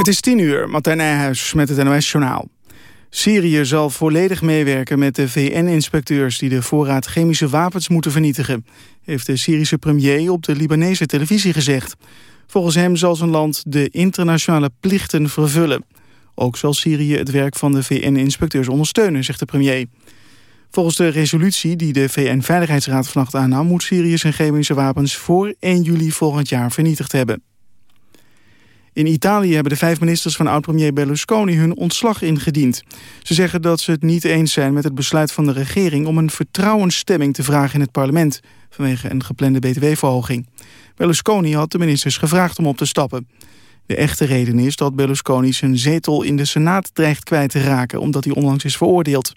Het is tien uur, Martijn Nijhuis met het NOS-journaal. Syrië zal volledig meewerken met de VN-inspecteurs... die de voorraad chemische wapens moeten vernietigen... heeft de Syrische premier op de Libanese televisie gezegd. Volgens hem zal zijn land de internationale plichten vervullen. Ook zal Syrië het werk van de VN-inspecteurs ondersteunen, zegt de premier. Volgens de resolutie die de VN-veiligheidsraad vannacht aannam... moet Syrië zijn chemische wapens voor 1 juli volgend jaar vernietigd hebben. In Italië hebben de vijf ministers van oud-premier Berlusconi hun ontslag ingediend. Ze zeggen dat ze het niet eens zijn met het besluit van de regering... om een vertrouwensstemming te vragen in het parlement... vanwege een geplande btw-verhoging. Berlusconi had de ministers gevraagd om op te stappen. De echte reden is dat Berlusconi zijn zetel in de Senaat dreigt kwijt te raken... omdat hij onlangs is veroordeeld.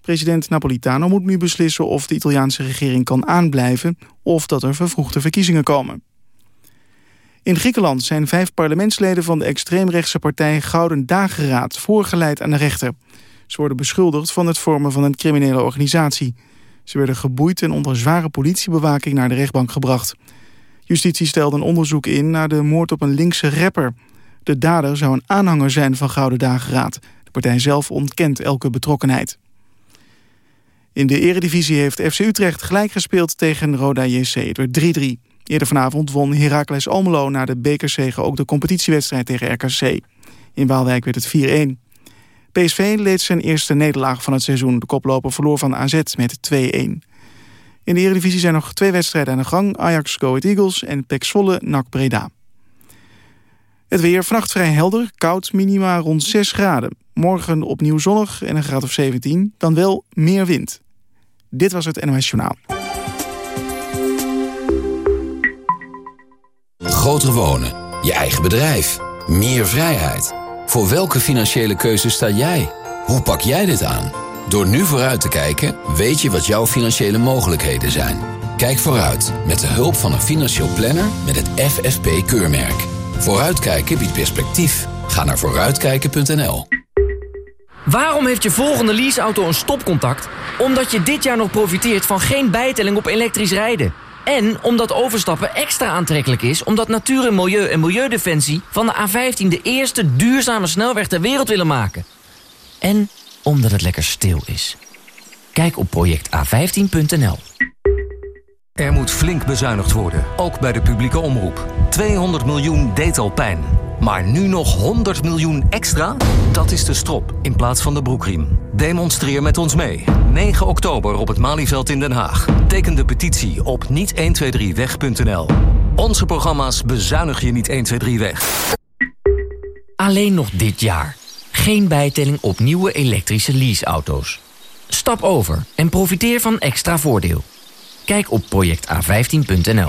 President Napolitano moet nu beslissen of de Italiaanse regering kan aanblijven... of dat er vervroegde verkiezingen komen. In Griekenland zijn vijf parlementsleden van de extreemrechtse partij Gouden Dageraad voorgeleid aan de rechter. Ze worden beschuldigd van het vormen van een criminele organisatie. Ze werden geboeid en onder zware politiebewaking naar de rechtbank gebracht. Justitie stelde een onderzoek in naar de moord op een linkse rapper. De dader zou een aanhanger zijn van Gouden Dageraad. De partij zelf ontkent elke betrokkenheid. In de eredivisie heeft FC Utrecht gelijk gespeeld tegen Roda JC. Werd 3-3. Eerder vanavond won Heracles Almelo na de bekerzege ook de competitiewedstrijd tegen RKC. In Waalwijk werd het 4-1. PSV leed zijn eerste nederlaag van het seizoen. De koploper verloor van AZ met 2-1. In de Eredivisie zijn nog twee wedstrijden aan de gang. Ajax Go Eagles en PEC Zwolle NAC Breda. Het weer vannacht vrij helder, koud, minima rond 6 graden. Morgen opnieuw zonnig en een graad of 17, dan wel meer wind. Dit was het NOS Journaal. Groter wonen, je eigen bedrijf, meer vrijheid. Voor welke financiële keuze sta jij? Hoe pak jij dit aan? Door nu vooruit te kijken, weet je wat jouw financiële mogelijkheden zijn. Kijk vooruit met de hulp van een financieel planner met het FFP-keurmerk. Vooruitkijken biedt perspectief. Ga naar vooruitkijken.nl. Waarom heeft je volgende leaseauto een stopcontact? Omdat je dit jaar nog profiteert van geen bijtelling op elektrisch rijden. En omdat overstappen extra aantrekkelijk is... omdat Natuur en Milieu en Milieudefensie van de A15... de eerste duurzame snelweg ter wereld willen maken. En omdat het lekker stil is. Kijk op projecta15.nl. Er moet flink bezuinigd worden, ook bij de publieke omroep. 200 miljoen deed al pijn. Maar nu nog 100 miljoen extra? Dat is de strop in plaats van de broekriem. Demonstreer met ons mee. 9 oktober op het Malieveld in Den Haag. Teken de petitie op niet123weg.nl. Onze programma's bezuinig je niet 123 weg. Alleen nog dit jaar. Geen bijtelling op nieuwe elektrische leaseauto's. Stap over en profiteer van extra voordeel. Kijk op projecta15.nl.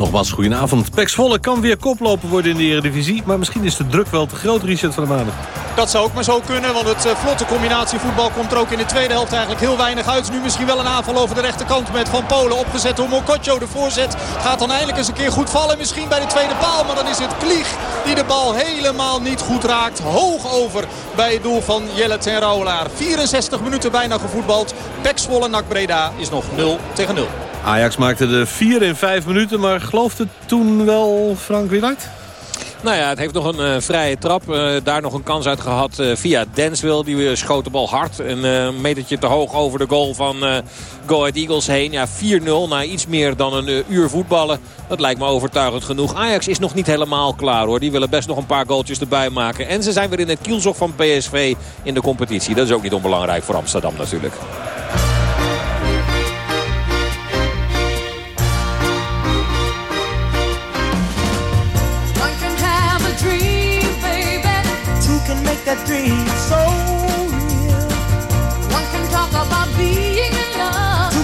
Nogmaals, goedenavond. Pek Zwolle kan weer koploper worden in de Eredivisie. Maar misschien is de druk wel te groot, Richard van der Maandag. Dat zou ook maar zo kunnen, want het uh, vlotte combinatievoetbal komt er ook in de tweede helft eigenlijk heel weinig uit. Nu misschien wel een aanval over de rechterkant met Van Polen opgezet door Mokotjo. De voorzet gaat dan eindelijk eens een keer goed vallen. Misschien bij de tweede paal, maar dan is het Klieg die de bal helemaal niet goed raakt. Hoog over bij het doel van Jelle ten Rouwelaar. 64 minuten bijna gevoetbald. Pek Zwolle, Breda is nog 0 tegen 0. Ajax maakte de 4 in 5 minuten, maar geloofde toen wel Frank Wieland? Nou ja, het heeft nog een uh, vrije trap. Uh, daar nog een kans uit gehad uh, via Denswil. Die schoot de bal hard. Een metertje te hoog over de goal van Go Ahead Eagles heen. Ja, 4-0 na iets meer dan een uur voetballen. Dat lijkt me overtuigend genoeg. Ajax is nog niet helemaal klaar hoor. Die willen best nog een paar goaltjes erbij maken. En ze zijn weer in het kielzog van PSV in de competitie. Dat is ook niet onbelangrijk voor Amsterdam natuurlijk.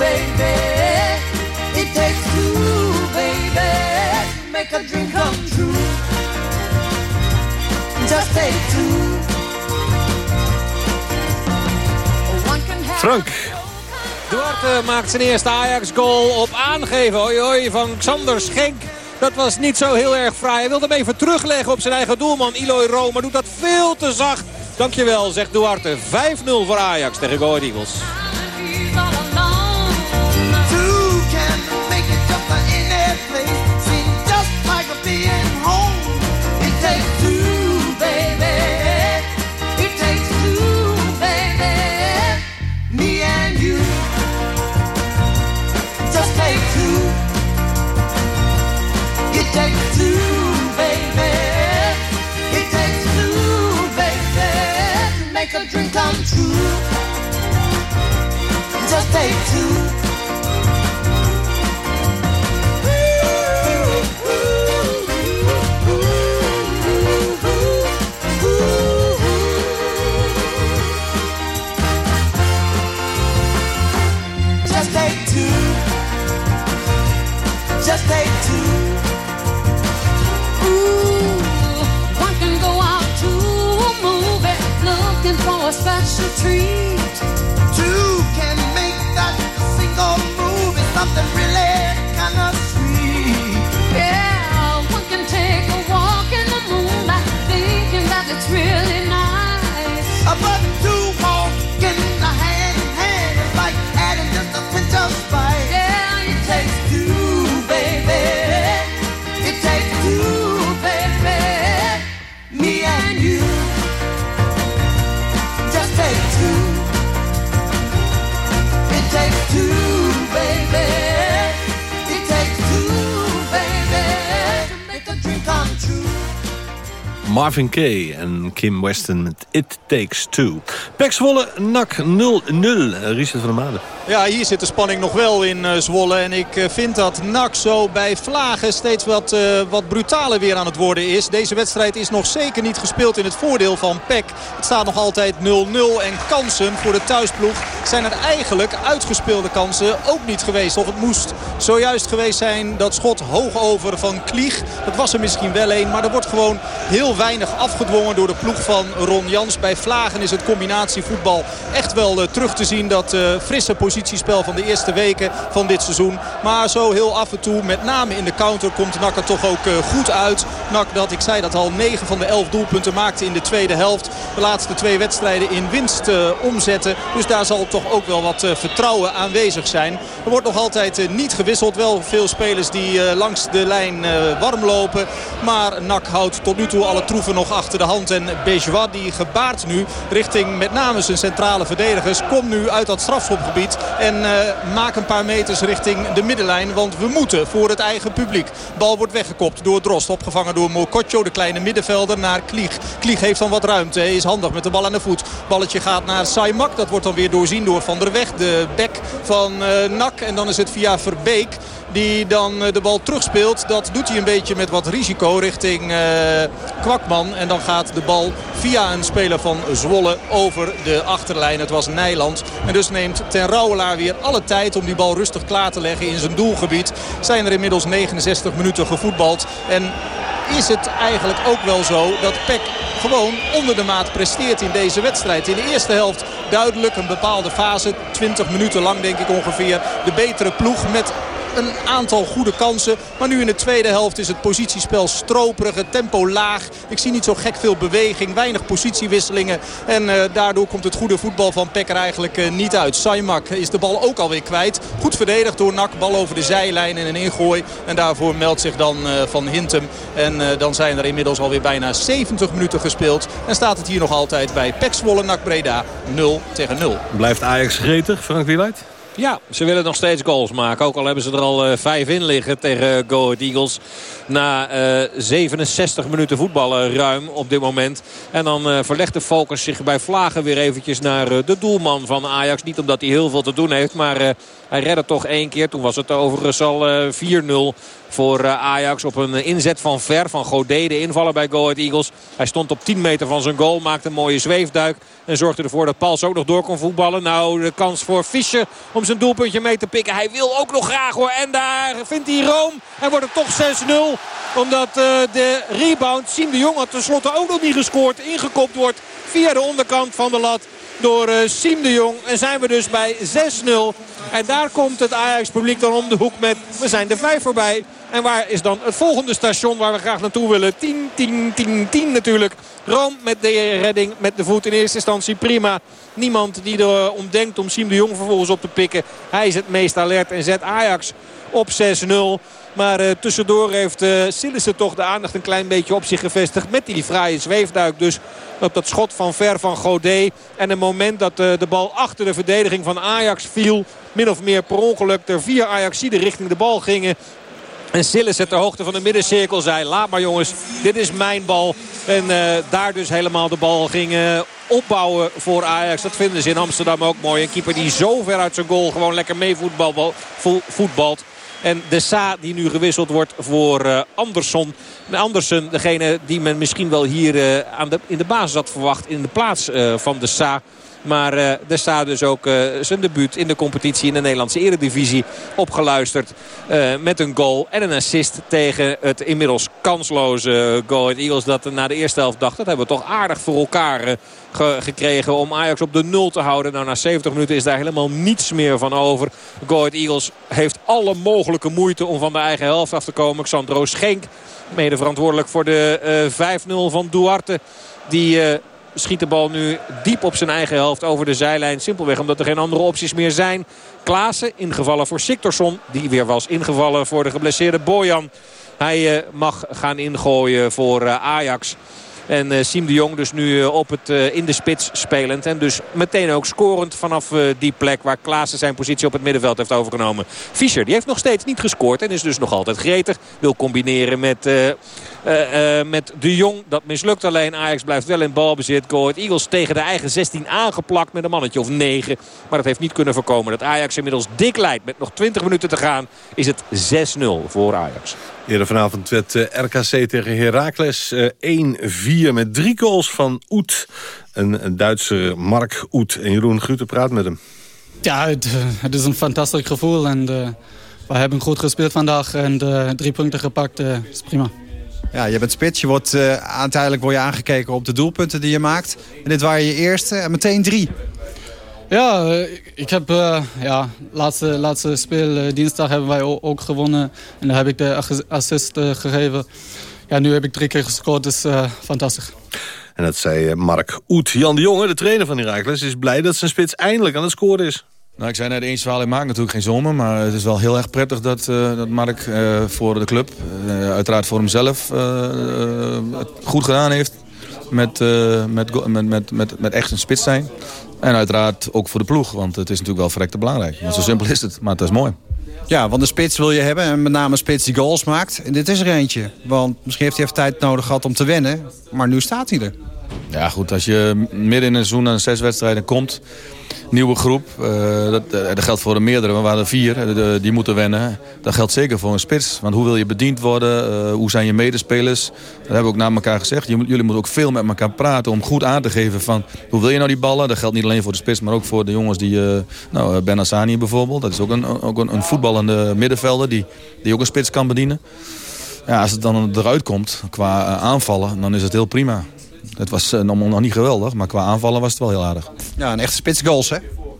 baby. It takes two, baby. Make a dream come true. Just take two. Frank. Duarte maakt zijn eerste Ajax-goal op aangeven hoi, hoi, van Xander Schenk. Dat was niet zo heel erg fraai. Hij wilde hem even terugleggen op zijn eigen doelman Room. Maar doet dat veel te zacht. Dankjewel, zegt Duarte. 5-0 voor Ajax tegen Go Eagles. Dream come true. Just take two. Looking for a special treat. Two can make that single move is something really kind of sweet. Yeah, one can take a walk in the moonlight thinking that it's really nice. But two walking Marvin Gaye en Kim Weston met It Takes Two. Pek Zwolle, NAC 0-0. Richard van der Maden. Ja, hier zit de spanning nog wel in eh, Zwolle. En ik eh, vind dat NAC zo bij Vlagen steeds wat, eh, wat brutaler weer aan het worden is. Deze wedstrijd is nog zeker niet gespeeld in het voordeel van PEC. Het staat nog altijd 0-0. En kansen voor de thuisploeg zijn er eigenlijk uitgespeelde kansen ook niet geweest. Of het moest zojuist geweest zijn dat schot hoog over van Klieg. Dat was er misschien wel een. Maar er wordt gewoon heel weinig afgedwongen door de ploeg van Ron Jans. Bij Vlagen is het combinatievoetbal echt wel eh, terug te zien. Dat eh, frisse positiespel van de eerste weken van dit seizoen. Maar zo heel af en toe, met name in de counter, komt NAC er toch ook eh, goed uit. NAC dat, ik zei dat al, 9 van de 11 doelpunten maakte in de tweede helft. De laatste twee wedstrijden in winst omzetten. Dus daar zal toch ook wel wat vertrouwen aanwezig zijn. Er wordt nog altijd niet gewisseld. Wel veel spelers die langs de lijn warm lopen. Maar NAC houdt tot nu toe alle troeven nog achter de hand. En Bejois die gebaart nu richting met name zijn centrale verdedigers. Komt nu uit dat strafschopgebied. En eh maakt een paar meters richting de middenlijn. Want we moeten voor het eigen publiek. Bal wordt weggekopt door Drost. Opgevangen door Mokotjo, de kleine middenvelder, naar Klieg. Klieg heeft dan wat ruimte. Is handig met de bal aan de voet. Balletje gaat naar Saimak. Dat wordt dan weer doorzien door Van der Weg. De bek van eh NAC. En dan is het via Verbeek die dan eh, de bal terugspeelt. Dat doet hij een beetje met wat risico richting eh, Kwakman. En dan gaat de bal via een speler van Zwolle over de achterlijn. Het was Nijland. En dus neemt Ten Rouwelaar weer alle tijd om die bal rustig klaar te leggen in zijn doelgebied. Zijn er inmiddels 69 minuten gevoetbald. En is het eigenlijk ook wel zo dat Peck gewoon onder de maat presteert in deze wedstrijd. In de eerste helft duidelijk een bepaalde fase. 20 minuten lang denk ik ongeveer. De betere ploeg met een aantal goede kansen. Maar nu in de tweede helft is het positiespel stroperig. Het tempo laag. Ik zie niet zo gek veel beweging. Weinig positiewisselingen. En uh, daardoor komt het goede voetbal van Pekker eigenlijk uh, niet uit. Saimak is de bal ook alweer kwijt. Goed verdedigd door Nak. Bal over de zijlijn en een ingooi. En daarvoor meldt zich dan uh, Van Hintem. En dan zijn er inmiddels alweer bijna 70 minuten gespeeld. En staat het hier nog altijd bij Pek Zwolle Nak Breda 0 tegen 0. Blijft Ajax gretig, Frank Wieluid? Ja, ze willen nog steeds goals maken. Ook al hebben ze er al uh, vijf in liggen tegen Go Ahead Eagles. Na uh, 67 minuten voetballen ruim op dit moment. En dan verlegt de focus zich bij Vlagen weer eventjes naar de doelman van Ajax. Niet omdat hij heel veel te doen heeft, maar hij redde toch één keer. Toen was het overigens al 4-0 voor Ajax op een inzet van Ver. Van Godet, de invaller bij Go Ahead Eagles. Hij stond op 10 meter van zijn goal. Maakte een mooie zweefduik. En zorgde ervoor dat Pals ook nog door kon voetballen. Nou, de kans voor Fischer om zijn doelpuntje mee te pikken. Hij wil ook nog graag hoor. En daar vindt hij Room. En wordt het toch 6-0. Omdat de rebound, Siem de Jong had tenslotte ook nog niet gescoord. Ingekopt wordt via de onderkant van de lat door uh, Siem de Jong. En zijn we dus bij 6-0. En daar komt het Ajax publiek dan om de hoek met... We zijn de vijf voorbij. En waar is dan het volgende station waar we graag naartoe willen? 10, 10, 10, 10 natuurlijk. Rome met de redding met de voet in eerste instantie prima. Niemand die erom denkt om Siem de Jong vervolgens op te pikken. Hij is het meest alert en zet Ajax op 6-0. Maar uh, tussendoor heeft uh, Sillissen toch de aandacht een klein beetje op zich gevestigd. Met die fraaie zweefduik dus op dat schot van ver van Godet. En een moment dat uh, de bal achter de verdediging van Ajax viel. Min of meer per ongeluk er vier Ajaxiden richting de bal gingen. En Sillissen ter hoogte van de middencirkel zei... laat maar jongens, dit is mijn bal. En daar dus helemaal de bal ging opbouwen voor Ajax. Dat vinden ze in Amsterdam ook mooi. Een keeper die zo ver uit zijn goal gewoon lekker mee voetbal, voetbalt. En de Sa die nu gewisseld wordt voor uh, Andersson. Andersen, degene die men misschien wel hier uh, aan de, in de basis had verwacht. In de plaats uh, van de Sa. Maar uh, er staat dus ook uh, zijn debuut in de competitie in de Nederlandse eredivisie opgeluisterd. Uh, met een goal en een assist tegen het inmiddels kansloze Go Eagles. Dat na de eerste helft dacht, dat hebben we toch aardig voor elkaar ge gekregen om Ajax op de nul te houden. Nou, na 70 minuten is daar helemaal niets meer van over. Go Eagles heeft alle mogelijke moeite om van de eigen helft af te komen. Xandro Schenk, mede verantwoordelijk voor de 5-0 van Duarte. Die schiet de bal nu diep op zijn eigen helft over de zijlijn. Simpelweg omdat er geen andere opties meer zijn. Klaassen ingevallen voor Siktorsson. Die weer was ingevallen voor de geblesseerde Bojan. Hij uh, mag gaan ingooien voor uh, Ajax. En uh, Siem de Jong dus nu uh, op het, uh, in de spits spelend. En dus meteen ook scorend vanaf die plek waar Klaassen zijn positie op het middenveld heeft overgenomen. Fischer die heeft nog steeds niet gescoord en is dus nog altijd gretig. Wil combineren met, met de Jong. Dat mislukt alleen. Ajax blijft wel in balbezit. Go Ahead Eagles tegen de eigen 16 aangeplakt met een mannetje of 9. Maar dat heeft niet kunnen voorkomen. Dat Ajax inmiddels dik leidt met nog 20 minuten te gaan. Is het 6-0 voor Ajax. Eerder vanavond werd uh, RKC tegen Heracles uh, 1-4 met drie goals van Oet. Een, een Duitse Mark Oet. En Jeroen Grute praat met hem. Ja, het, het is een fantastisch gevoel. En uh, we hebben goed gespeeld vandaag. En drie punten gepakt, is prima. Ja, je bent spits. Je wordt, uiteindelijk word je aangekeken op de doelpunten die je maakt. En dit waren je eerste en meteen drie. Ja, ik heb uh, ja, laatste, laatste speel uh, dinsdag hebben wij ook gewonnen. En daar heb ik de assist uh, gegeven. Ja, nu heb ik drie keer gescoord, dus fantastisch. En dat zei Mark Oet. Jan de Jonge, de trainer van Heracles, is blij dat zijn spits eindelijk aan het scoren is. Nou, ik zei net eens verhaal, ik maak natuurlijk geen zomer. Maar het is wel heel erg prettig dat, dat Mark voor de club, uiteraard voor hemzelf, het goed gedaan heeft. Met, met, met, met, met, met echt een spits zijn. En uiteraard ook voor de ploeg, want het is natuurlijk wel verrekte belangrijk. Want zo simpel is het, maar het is mooi. Ja, want de spits wil je hebben en met name een spits die goals maakt. En dit is er eentje, want misschien heeft hij even tijd nodig gehad om te wennen. Maar nu staat hij er. Ja goed, als je midden in een seizoen aan zes wedstrijden komt... nieuwe groep, uh, dat, dat, geldt voor de meerdere, we waren er vier, de, die moeten wennen. Dat geldt zeker voor een spits, want hoe wil je bediend worden? Hoe zijn je medespelers? Dat hebben we ook naar elkaar gezegd. Jullie moeten ook veel met elkaar praten om goed aan te geven van... hoe wil je nou die ballen? Dat geldt niet alleen voor de spits, maar ook voor de jongens die... Nou, Ben Hassani bijvoorbeeld, dat is ook een, ook een, een voetballende middenvelder... Die, die ook een spits kan bedienen. Ja, als het dan eruit komt qua aanvallen, dan is het heel prima. Het was uh, nog niet geweldig, maar qua aanvallen was het wel heel aardig. Ja, een echte spits goals, hè?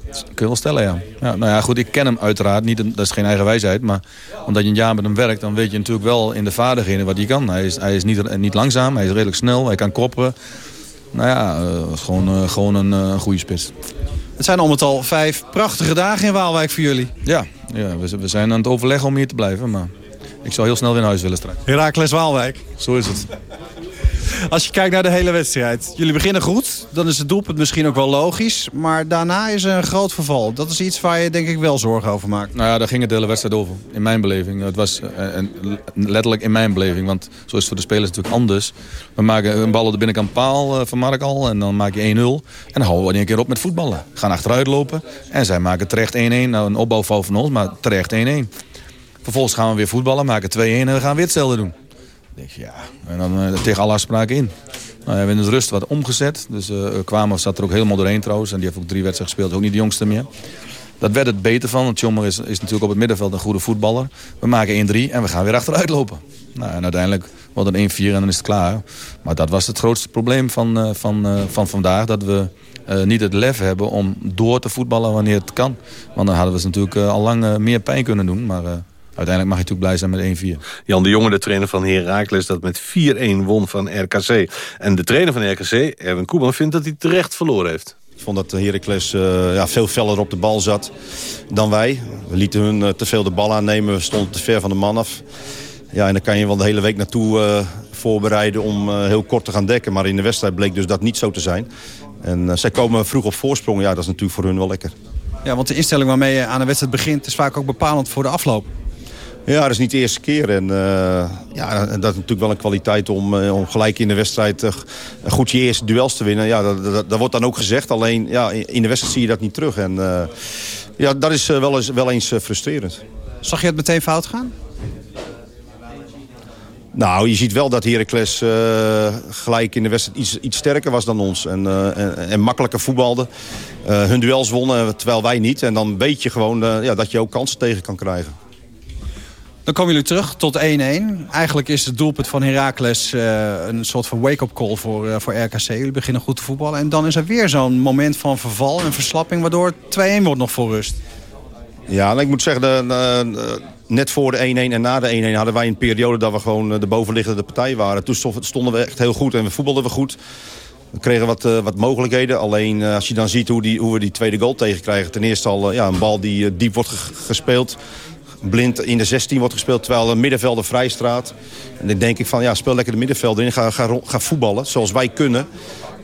Dat kun je wel stellen, ja. ja. Nou ja, goed, ik ken hem uiteraard. Niet, dat is geen eigen wijsheid. Maar omdat je een jaar met hem werkt, dan weet je natuurlijk wel in de vaardigheden wat hij kan. Hij is, hij is niet, niet langzaam, hij is redelijk snel, hij kan kopperen. Nou ja, uh, gewoon, uh, gewoon een goede spits. Het zijn al met al vijf prachtige dagen in Waalwijk voor jullie. Ja, ja we, we zijn aan het overleggen om hier te blijven. Maar ik zou heel snel weer naar huis willen strijden. Herakles Waalwijk. Zo is het. Als je kijkt naar de hele wedstrijd. Jullie beginnen goed. Dan is het doelpunt misschien ook wel logisch. Maar daarna is er een groot verval. Dat is iets waar je denk ik wel zorgen over maakt. Nou ja, daar ging het de hele wedstrijd over. In mijn beleving. Het was uh, letterlijk in mijn beleving. Want zo is het voor de spelers natuurlijk anders. We maken een bal de binnenkant paal uh, van Mark al. En dan maak je 1-0. En dan houden we een keer op met voetballen. Gaan achteruit lopen. En zij maken terecht 1-1. Nou, een opbouwfout van ons, maar terecht 1-1. Vervolgens gaan we weer voetballen, maken 2-1 en dan gaan we weer hetzelfde doen. Ja, en dan uh, tegen alle afspraken in. Nou, we hebben in de rust wat omgezet. Dus uh, Kwamen zat er ook helemaal doorheen trouwens. En die heeft ook drie wedstrijden gespeeld, ook niet de jongste meer. Dat werd het beter van, want Tjommer is, is natuurlijk op het middenveld een goede voetballer. We maken 1-3 en we gaan weer achteruit lopen. Nou, en uiteindelijk wordt het 1-4 en dan is het klaar. Maar dat was het grootste probleem van, van, van vandaag. Dat we niet het lef hebben om door te voetballen wanneer het kan. Want dan hadden we natuurlijk al lang meer pijn kunnen doen. Maar uiteindelijk mag je natuurlijk blij zijn met 1-4. Jan de Jonge, de trainer van Heracles, dat met 4-1 won van RKC. En de trainer van RKC, Erwin Koeman, vindt dat hij terecht verloren heeft. Ik vond dat Heracles uh, ja, veel feller op de bal zat dan wij. We lieten hun uh, te veel de bal aannemen. We stonden te ver van de man af. Ja, en dan kan je wel de hele week naartoe uh, voorbereiden om heel kort te gaan dekken. Maar in de wedstrijd bleek dus dat niet zo te zijn. En zij komen vroeg op voorsprong. Ja, dat is natuurlijk voor hun wel lekker. Ja, want de instelling waarmee je aan een wedstrijd begint... is vaak ook bepalend voor de afloop. Ja, dat is niet de eerste keer. En uh, ja, dat is natuurlijk wel een kwaliteit om, uh, om gelijk in de wedstrijd uh, goed je eerste duels te winnen. Ja, dat, dat, dat, wordt dan ook gezegd. Alleen ja, in de wedstrijd zie je dat niet terug. En ja, dat is wel eens, wel eens frustrerend. Zag je het meteen fout gaan? Nou, je ziet wel dat Heracles gelijk in de wedstrijd iets, iets sterker was dan ons. En, en, en makkelijker voetbalde. hun duels wonnen, terwijl wij niet. En dan weet je gewoon ja, dat je ook kansen tegen kan krijgen. Dan komen jullie terug tot 1-1. Eigenlijk is het doelpunt van Heracles uh, een soort van wake-up call voor, uh, voor RKC. Jullie beginnen goed te voetballen. En dan is er weer zo'n moment van verval en verslapping... waardoor het 2-1 wordt nog voor rust. Ja, ik moet zeggen, de, net voor de 1-1 en na de 1-1 hadden wij een periode... dat we gewoon de bovenliggende partij waren. Toen stonden we echt heel goed en we voetbalden we goed. We kregen wat, wat mogelijkheden. Alleen als je dan ziet hoe, die, hoe we die tweede goal tegenkrijgen... ten eerste al ja, een bal die diep wordt gespeeld blind in de 16 wordt gespeeld... terwijl de middenvelder vrijstraat. En dan denk ik van, ja, speel lekker de middenvelder in. Ga, ga, ga voetballen, zoals wij kunnen.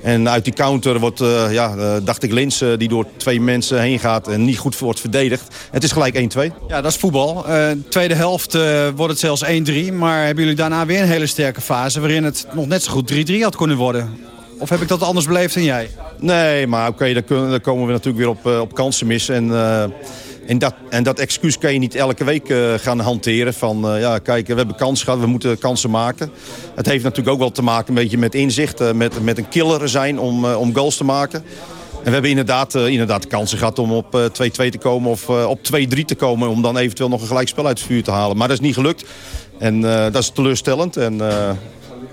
En uit die counter wordt, uh, ja, uh, dacht ik, Lins uh, die door twee mensen heen gaat en niet goed wordt verdedigd. Het is gelijk 1-2. Ja, dat is voetbal. tweede helft wordt het zelfs 1-3. Maar hebben jullie daarna weer een hele sterke fase... waarin het nog net zo goed 3-3 had kunnen worden? Of heb ik dat anders beleefd dan jij? Nee, maar oké, okay, dan, dan, komen we natuurlijk weer op, op kansen mis. En en dat, en dat excuus kan je niet elke week uh, gaan hanteren. Van uh, ja, kijk, we hebben kans gehad, we moeten kansen maken. Het heeft natuurlijk ook wel te maken een beetje met inzicht. Uh, met, met een killer zijn om, om goals te maken. En we hebben inderdaad, inderdaad kansen gehad om op 2-2 te komen of op 2-3 te komen. Om dan eventueel nog een gelijkspel uit het vuur te halen. Maar dat is niet gelukt. En dat is teleurstellend. En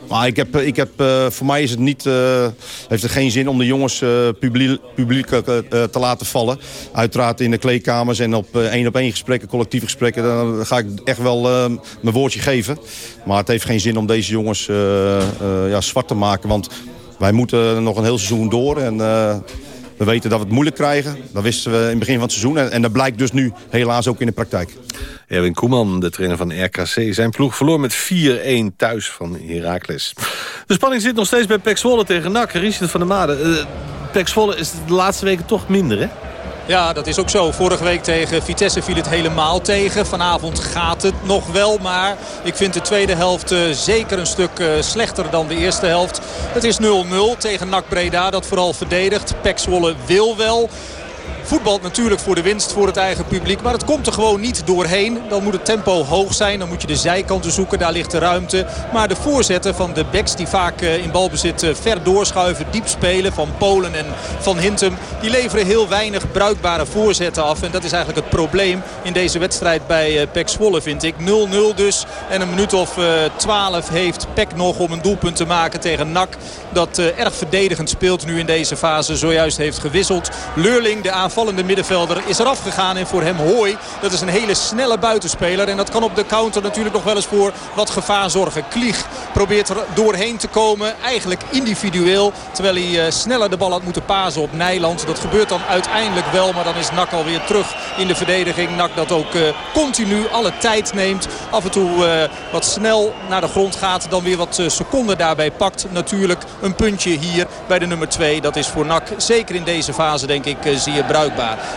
maar ik heb, ik heb, uh, voor mij is het niet, uh, heeft het geen zin om de jongens publiek, publiek te laten vallen. Uiteraard in de kleedkamers en op één op één gesprekken, collectieve gesprekken, dan ga ik echt wel mijn woordje geven. Maar het heeft geen zin om deze jongens ja, zwart te maken. Want wij moeten nog een heel seizoen door. En we weten dat we het moeilijk krijgen. Dat wisten we in het begin van het seizoen. En, dat blijkt dus nu helaas ook in de praktijk. Erwin Koeman, de trainer van RKC. Zijn ploeg verloor met 4-1 thuis van Heracles. De spanning zit nog steeds bij Pek Zwolle tegen NAC. Richard van der Made. Uh, Pek Zwolle is de laatste weken toch minder, hè? Ja, dat is ook zo. Vorige week tegen Vitesse viel het helemaal tegen. Vanavond gaat het nog wel. Maar ik vind de tweede helft uh, zeker een stuk uh, slechter dan de eerste helft. Het is 0-0 tegen NAC Breda dat vooral verdedigt. Pek wil wel voetbalt natuurlijk voor de winst voor het eigen publiek. Maar het komt er gewoon niet doorheen. Dan moet het tempo hoog zijn. Dan moet je de zijkanten zoeken. Daar ligt de ruimte. Maar de voorzetten van de backs die vaak in balbezit ver doorschuiven. Diep spelen van Polen en van Hintem. Die leveren heel weinig bruikbare voorzetten af. En dat is eigenlijk het probleem in deze wedstrijd bij Pek Zwolle vind ik. 0-0 dus. En een minuut of 12 heeft Pek nog om een doelpunt te maken tegen NAC. Dat erg verdedigend speelt nu in deze fase. Zojuist heeft gewisseld. Leurling de aanval aanvallende middenvelder is eraf gegaan. En voor hem Hooi, dat is een hele snelle buitenspeler. En dat kan op de counter natuurlijk nog wel eens voor wat gevaar zorgen. Klieg probeert er doorheen te komen. Eigenlijk individueel. Terwijl hij sneller de bal had moeten pasen op Nijland. Dat gebeurt dan uiteindelijk wel. Maar dan is Nak alweer terug in de verdediging. Nak dat ook continu alle tijd neemt. Af en toe wat snel naar de grond gaat. Dan weer wat seconden daarbij pakt. Natuurlijk een puntje hier bij de nummer 2. Dat is voor NAC zeker in deze fase denk ik eh, zeer bruikbaar.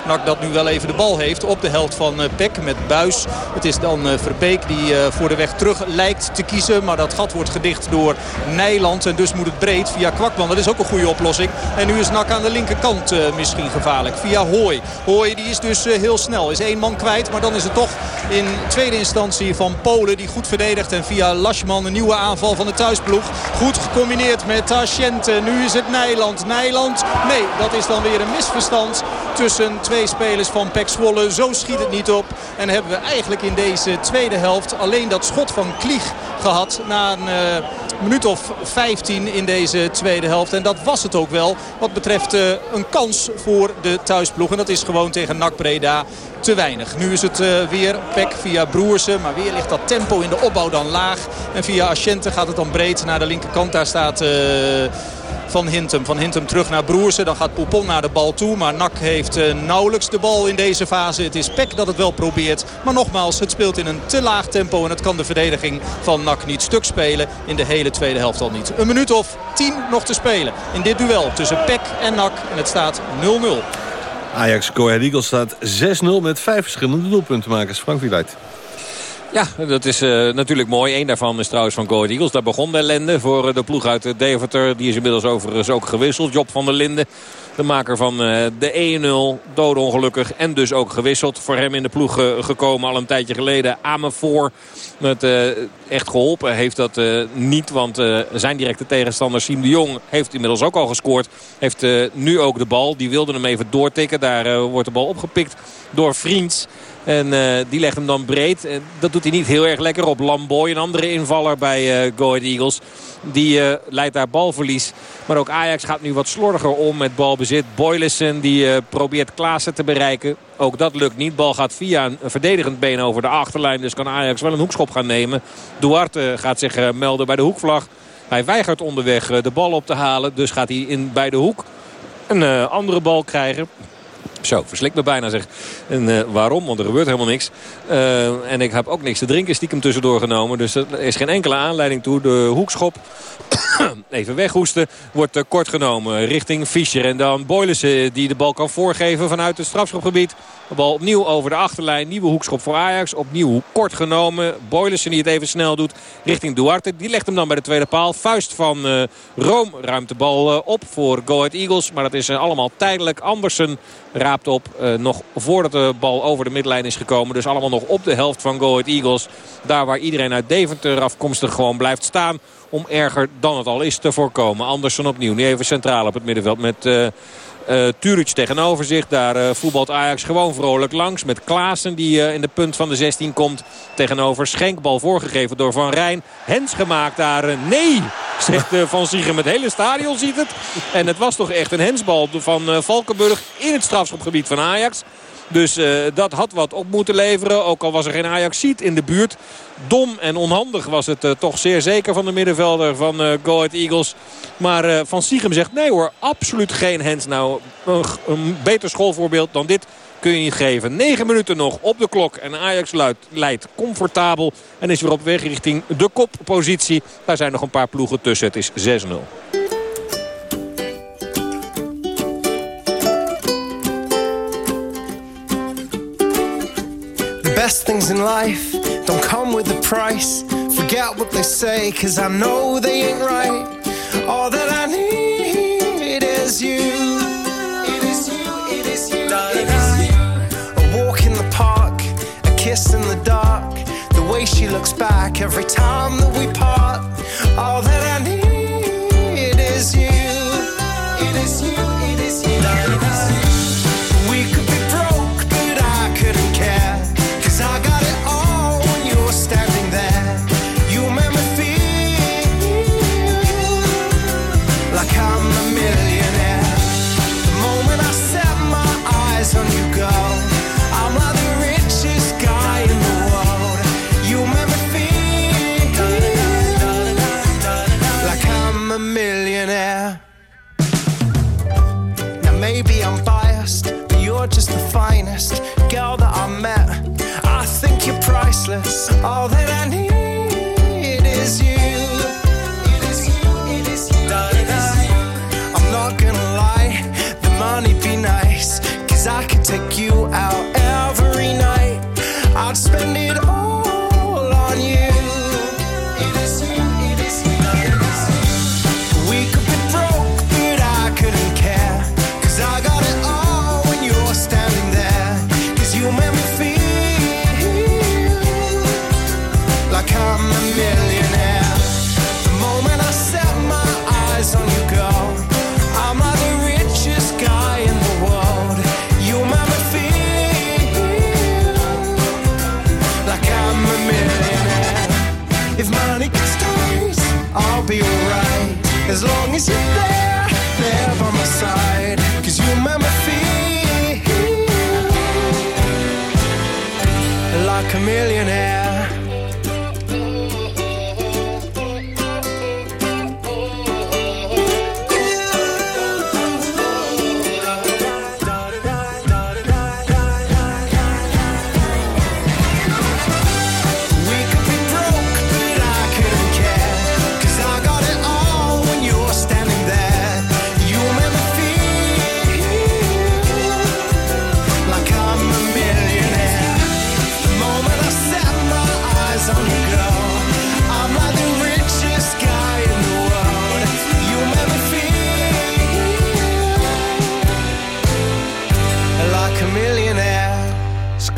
NAC dat nu wel even de bal heeft op de helft van eh, Peck met Buis. Het is dan eh, Verbeek die voor de weg terug lijkt te kiezen. Maar dat gat wordt gedicht door Nijland. En dus moet het breed via Kwakman. Dat is ook een goede oplossing. En nu is NAC aan de linkerkant misschien gevaarlijk. Via Hooi. Hooi die is dus heel snel. Is één man kwijt. Maar dan is het toch in tweede instantie van Polen die goed verdedigt. En via Lashman een nieuwe aanval van de thuisploeg. Goed gecombineerd met Tashente. Nu is het Nijland. Nijland, nee, dat is dan weer een misverstand tussen twee spelers van Pek Zwolle. Zo schiet het niet op. En hebben we eigenlijk in deze tweede helft alleen dat schot van Klieg gehad na een uh, minuut of 15 in deze tweede helft. En dat was het ook wel wat betreft uh, een kans voor de thuisploeg. En dat is gewoon tegen NAC Breda te weinig. Nu is het uh, weer Peck via Broersen. Maar weer ligt dat tempo in de opbouw dan laag. En via Asciente gaat het dan breed naar de linkerkant. Daar staat... Van Hintem. Van Hintem terug naar Broersen. Dan gaat Poupon naar de bal toe. Maar Nak heeft uh, nauwelijks de bal in deze fase. Het is Peck dat het wel probeert. Maar nogmaals, het speelt in een te laag tempo. En het kan de verdediging van Nak niet stuk spelen. In de hele tweede helft al niet. Een minuut of tien nog te spelen. In dit duel tussen Peck en Nak. En het staat 0-0. Ajax Go Eagles staat 6-0 met vijf verschillende doelpuntenmakers. Frank Wieluid. Ja, dat is uh, natuurlijk mooi. Eén daarvan is trouwens van Go Eagles. Daar begon de ellende voor uh, de ploeg uit Deventer. Die is inmiddels overigens ook gewisseld. Job van der Linden. De maker van uh, de 1-0. Doodongelukkig. En dus ook gewisseld. Voor hem in de ploeg gekomen al een tijdje geleden. Amevoor. Met echt geholpen heeft dat niet. Want zijn directe tegenstander Siem de Jong heeft inmiddels ook al gescoord. Heeft nu ook de bal. Die wilde hem even doortikken. Daar wordt de bal opgepikt door Vriends. En die legt hem dan breed. Dat doet hij niet heel erg lekker op Lamboy. Een andere invaller bij uh, Go Ahead Eagles. Die leidt daar balverlies. Maar ook Ajax gaat nu wat slordiger om met balbezit. Boylissen die probeert Klaassen te bereiken. Ook dat lukt niet. Bal gaat via een verdedigend been over de achterlijn. Dus kan Ajax wel een hoekschop gaan nemen. Duarte gaat zich melden bij de hoekvlag. Hij weigert onderweg de bal op te halen. Dus gaat hij in bij de hoek een andere bal krijgen. Zo, verslik me bijna zeg. En uh, waarom? Want er gebeurt helemaal niks. Uh, en ik heb ook niks te drinken stiekem tussendoor genomen. Dus er is geen enkele aanleiding toe. De hoekschop, even weghoesten, wordt kort genomen richting Fischer. En dan Boylissen die de bal kan voorgeven vanuit het strafschopgebied. De bal opnieuw over de achterlijn. Nieuwe hoekschop voor Ajax. Opnieuw kort genomen. Boylissen die het even snel doet richting Duarte. Die legt hem dan bij de tweede paal. Vuist van uh, Room ruimt de bal op voor Go Ahead Eagles. Maar dat is allemaal tijdelijk. Andersen raapt op. nog voordat de bal over de midlijn is gekomen. Dus allemaal nog op de helft van Go Ahead Eagles. Daar waar iedereen uit Deventer afkomstig gewoon blijft staan. Om erger dan het al is te voorkomen. Andersen opnieuw. Nu even centraal op het middenveld met... Uh, Turic tegenover zich. Daar uh, voetbalt Ajax gewoon vrolijk langs. Met Klaassen die uh, in de punt van de 16 komt. Tegenover Schenkbal voorgegeven door Van Rijn. Hens gemaakt daar. nee, zegt Van Ziegen. Het hele stadion ziet het. En het was toch echt een hensbal van Valkenburg in het strafschopgebied van Ajax. Dus uh, dat had wat op moeten leveren. Ook al was er geen Ajax-ziet in de buurt. Dom en onhandig was het uh, toch zeer zeker van de middenvelder van uh, Go Ahead Eagles. Maar Van Siegem zegt nee hoor, absoluut geen hands. Nou, een, een beter schoolvoorbeeld dan dit kun je niet geven. 9 minuten nog op de klok. En Ajax leidt comfortabel. En is weer op weg richting de koppositie. Daar zijn nog een paar ploegen tussen. Het is 6-0. Best things in life don't come with a price. Forget what they say, cause I know they ain't right. All that I need is you. It is you, it is you, it is you. A walk in the park, a kiss in the dark. The way she looks back every time that we part. All that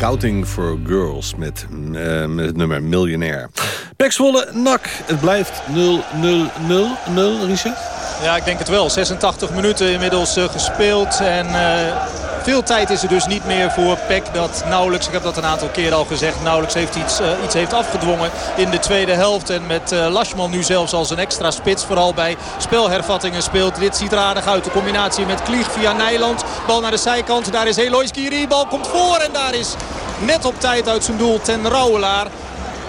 Scouting for Girls met, eh, met nummer Miljonair. Pek NAC. Het blijft 0-0-0-0, Richard? Ja, ik denk het wel. 86 minuten inmiddels eh, gespeeld. En eh, veel tijd is er dus niet meer voor Peck. Dat nauwelijks, ik heb dat een aantal keer al gezegd, nauwelijks heeft iets, eh, iets heeft afgedwongen in de tweede helft. En met Lashman nu zelfs als een extra spits. Vooral bij spelhervattingen speelt. Dit ziet er aardig uit. De combinatie met Klieg via Nijland. Bal naar de zijkant. Daar is Elois Kiri. Bal komt voor. En daar is net op tijd uit zijn doel ten Rouwelaar.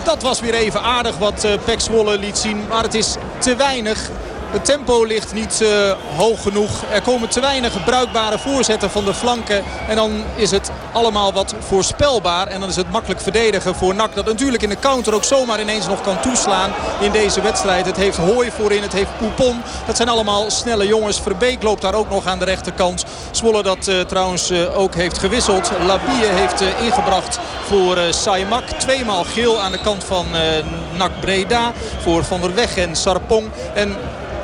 Dat was weer even aardig wat eh Pek Zwolle liet zien. Maar het is te weinig. Het tempo ligt niet eh, hoog genoeg. Er komen te weinig bruikbare voorzetten van de flanken. En dan is het allemaal wat voorspelbaar. En dan is het makkelijk verdedigen voor NAC. Dat natuurlijk in de counter ook zomaar ineens nog kan toeslaan in deze wedstrijd. Het heeft Hooi voorin, het heeft Poupon. Dat zijn allemaal snelle jongens. Verbeek loopt daar ook nog aan de rechterkant. Zwolle dat eh, trouwens eh, ook heeft gewisseld. Labie heeft ingebracht voor Saimak. Tweemaal geel aan de kant van NAC Breda. Voor Van der Weg en Sarpong. En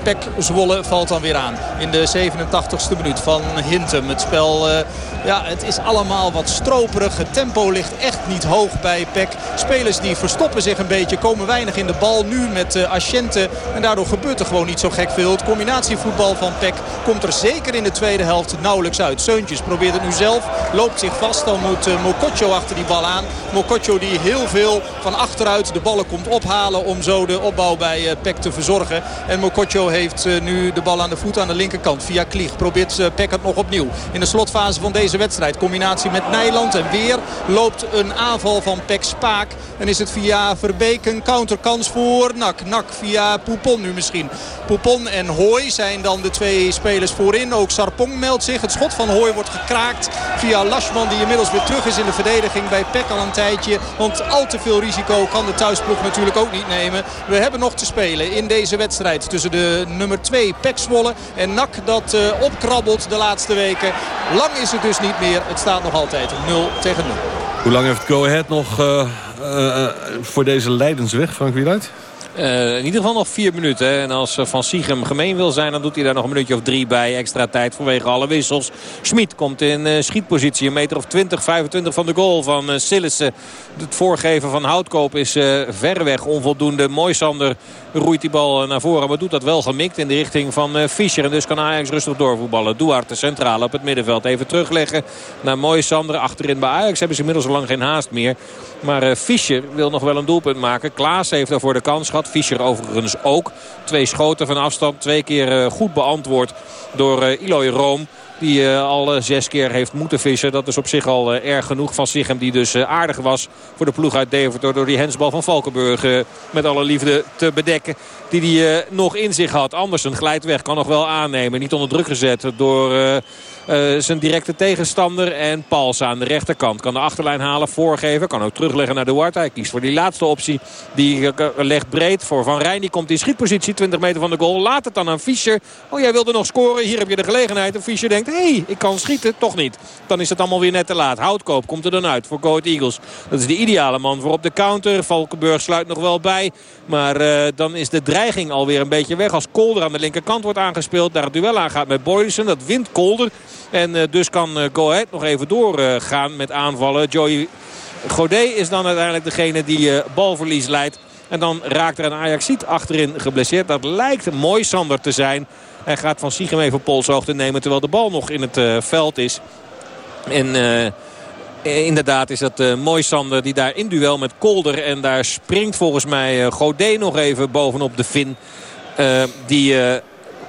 Pek Zwolle valt dan weer aan. In de 87ste minuut van Hintem. Het spel, eh, ja, het is allemaal wat stroperig. Het tempo ligt echt niet hoog bij Pek. Spelers die verstoppen zich een beetje. Komen weinig in de bal. Nu met eh Asciente. En daardoor gebeurt er gewoon niet zo gek veel. Het combinatievoetbal van Pek komt er zeker in de tweede helft nauwelijks uit. Seuntjes probeert het nu zelf. Loopt zich vast. Dan moet Mokotjo achter die bal aan. Mokotjo die heel veel van achteruit de ballen komt ophalen. Om zo de opbouw bij eh, Pek te verzorgen. En Mokotjo heeft nu de bal aan de voet aan de linkerkant. Via Klieg probeert eh, Pek het nog opnieuw. In de slotfase van deze wedstrijd. Combinatie met Nijland. En weer loopt een aanval van Pek Spaak. En is het via Verbeek een counterkans voor Nak. Nak via Poupon nu misschien. Poupon en Hooi zijn dan de twee spelers voorin. Ook Sarpong meldt zich. Het schot van Hooi wordt gekraakt via Lashman. Die inmiddels weer terug is in de verdediging bij Pek al een tijdje. Want al te veel risico kan de thuisploeg natuurlijk ook niet nemen. We hebben nog te spelen in deze wedstrijd tussen de nummer 2 Pek Zwolle en NAC dat eh, opkrabbelt de laatste weken. Lang is het dus niet meer. Het staat nog altijd 0 tegen 0. Hoe lang heeft Go Ahead nog eh, eh, voor deze Leidensweg, Frank Wieluid? Eh, in ieder geval nog vier minuten. En als eh, Van Siegem gemeen wil zijn, dan doet hij daar nog een minuutje of drie bij. Extra tijd vanwege alle wissels. Schmid komt in eh, schietpositie. Een meter of 20, 25 van de goal van Sillissen. Het voorgeven van Houtkoop is uh, verreweg onvoldoende. Moisander roeit die bal naar voren. Maar doet dat wel gemikt in de richting van Fischer. En dus kan Ajax rustig doorvoetballen. Duarte centraal op het middenveld. Even terugleggen naar Moisander. Achterin bij Ajax hebben ze inmiddels al lang geen haast meer. Maar Fischer wil nog wel een doelpunt maken. Klaas heeft daarvoor de kans gehad. Fischer overigens ook. Twee schoten van afstand. Twee keer uh, goed beantwoord door uh, Eloy Room. Die eh, al eh, zes keer heeft moeten vissen. Dat is op zich al eh, erg genoeg. Van Sichem die dus aardig was voor de ploeg uit Deventer. Door die hensbal van Valkenburg met alle liefde te bedekken. Die hij nog in zich had. Andersen glijdt weg. Kan nog wel aannemen. Niet onder druk gezet door... Uh, zijn directe tegenstander. En Pals aan de rechterkant kan de achterlijn halen, voorgeven. Kan ook terugleggen naar de Wart. Hij kiest voor die laatste optie. Die legt breed voor Van Rijn. Die komt in schietpositie, 20 meter van de goal. Laat het dan aan Fischer. Oh, jij wilde nog scoren. Hier heb je de gelegenheid. En Fischer denkt, hé, hey, ik kan schieten. Toch niet. Dan is het allemaal weer net te laat. Houtkoop komt er dan uit voor Go Eagles. Dat is de ideale man voor op de counter. Valkenburg sluit nog wel bij. Maar uh, dan is de dreiging alweer een beetje weg. Als Kolder aan de linkerkant wordt aangespeeld. Daar het duel aangaat met Boylissen. Dat wint Kolder. En uh, dus kan uh, Go nog even doorgaan met aanvallen. Joey Godet is dan uiteindelijk degene die balverlies leidt. En dan raakt er een Ajaxiet achterin geblesseerd. Dat lijkt mooi Sander te zijn. Hij gaat van Siegem even polshoogte nemen terwijl de bal nog in het uh, veld is. En... Uh, Inderdaad is dat uh, mooi Sander die daar in duel met Kolder. En daar springt volgens mij Godet nog even bovenop de Fin. Uh, die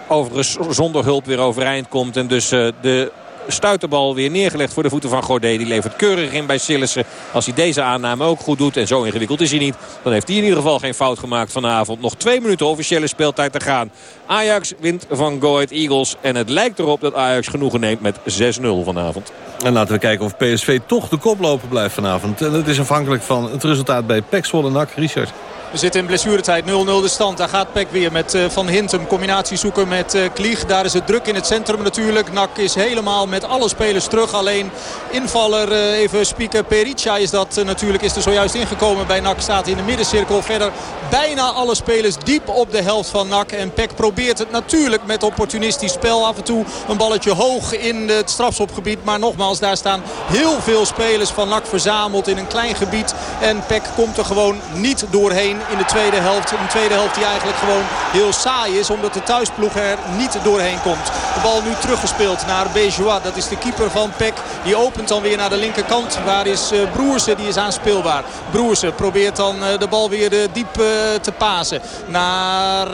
overigens zonder hulp weer overeind komt. En dus de stuiterbal weer neergelegd voor de voeten van Godet. Die levert keurig in bij Sillissen. Als hij deze aanname ook goed doet. En zo ingewikkeld is hij niet. Dan heeft hij in ieder geval geen fout gemaakt vanavond. Nog twee minuten officiële speeltijd te gaan. Ajax wint van Go Ahead Eagles. En het lijkt erop dat Ajax genoegen neemt met 6-0 vanavond. En laten we kijken of PSV toch de koploper blijft vanavond. En dat is afhankelijk van het resultaat bij PEC Zwolle. Richard. We zitten in blessuretijd 0-0 de stand. Daar gaat Peck weer met uh, Van Hintem. Combinatie zoeken met uh, Klieg. Daar is het druk in het centrum natuurlijk. Nak is helemaal met alle spelers terug. Alleen invaller, uh, even spieken. Perica is dat natuurlijk. Is er zojuist ingekomen bij Nak. Staat in de middencirkel. Verder bijna alle spelers diep op de helft van Nak. En Peck probeert het natuurlijk met opportunistisch spel. Af en toe een balletje hoog in het strafschopgebied. Maar nogmaals, daar staan heel veel spelers van Nak verzameld in een klein gebied. En Peck komt er gewoon niet doorheen in de tweede helft. Een tweede helft die eigenlijk gewoon heel saai is. Omdat de thuisploeg er niet doorheen komt. De bal nu teruggespeeld naar Bejois. Dat is de keeper van Peck. Die opent dan weer naar de linkerkant. Waar is uh, Broersen? Die is aanspeelbaar. Broersen probeert dan uh, de bal weer uh, diep te pasen. Naar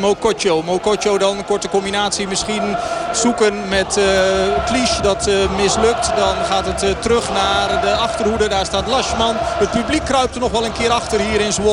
Mokotjo. Mokotjo dan een korte combinatie misschien zoeken met Klisch. Dat mislukt. Dan gaat het terug naar de achterhoede. Daar staat Lashman. Het publiek kruipt er nog wel een keer achter hier in Zwolle.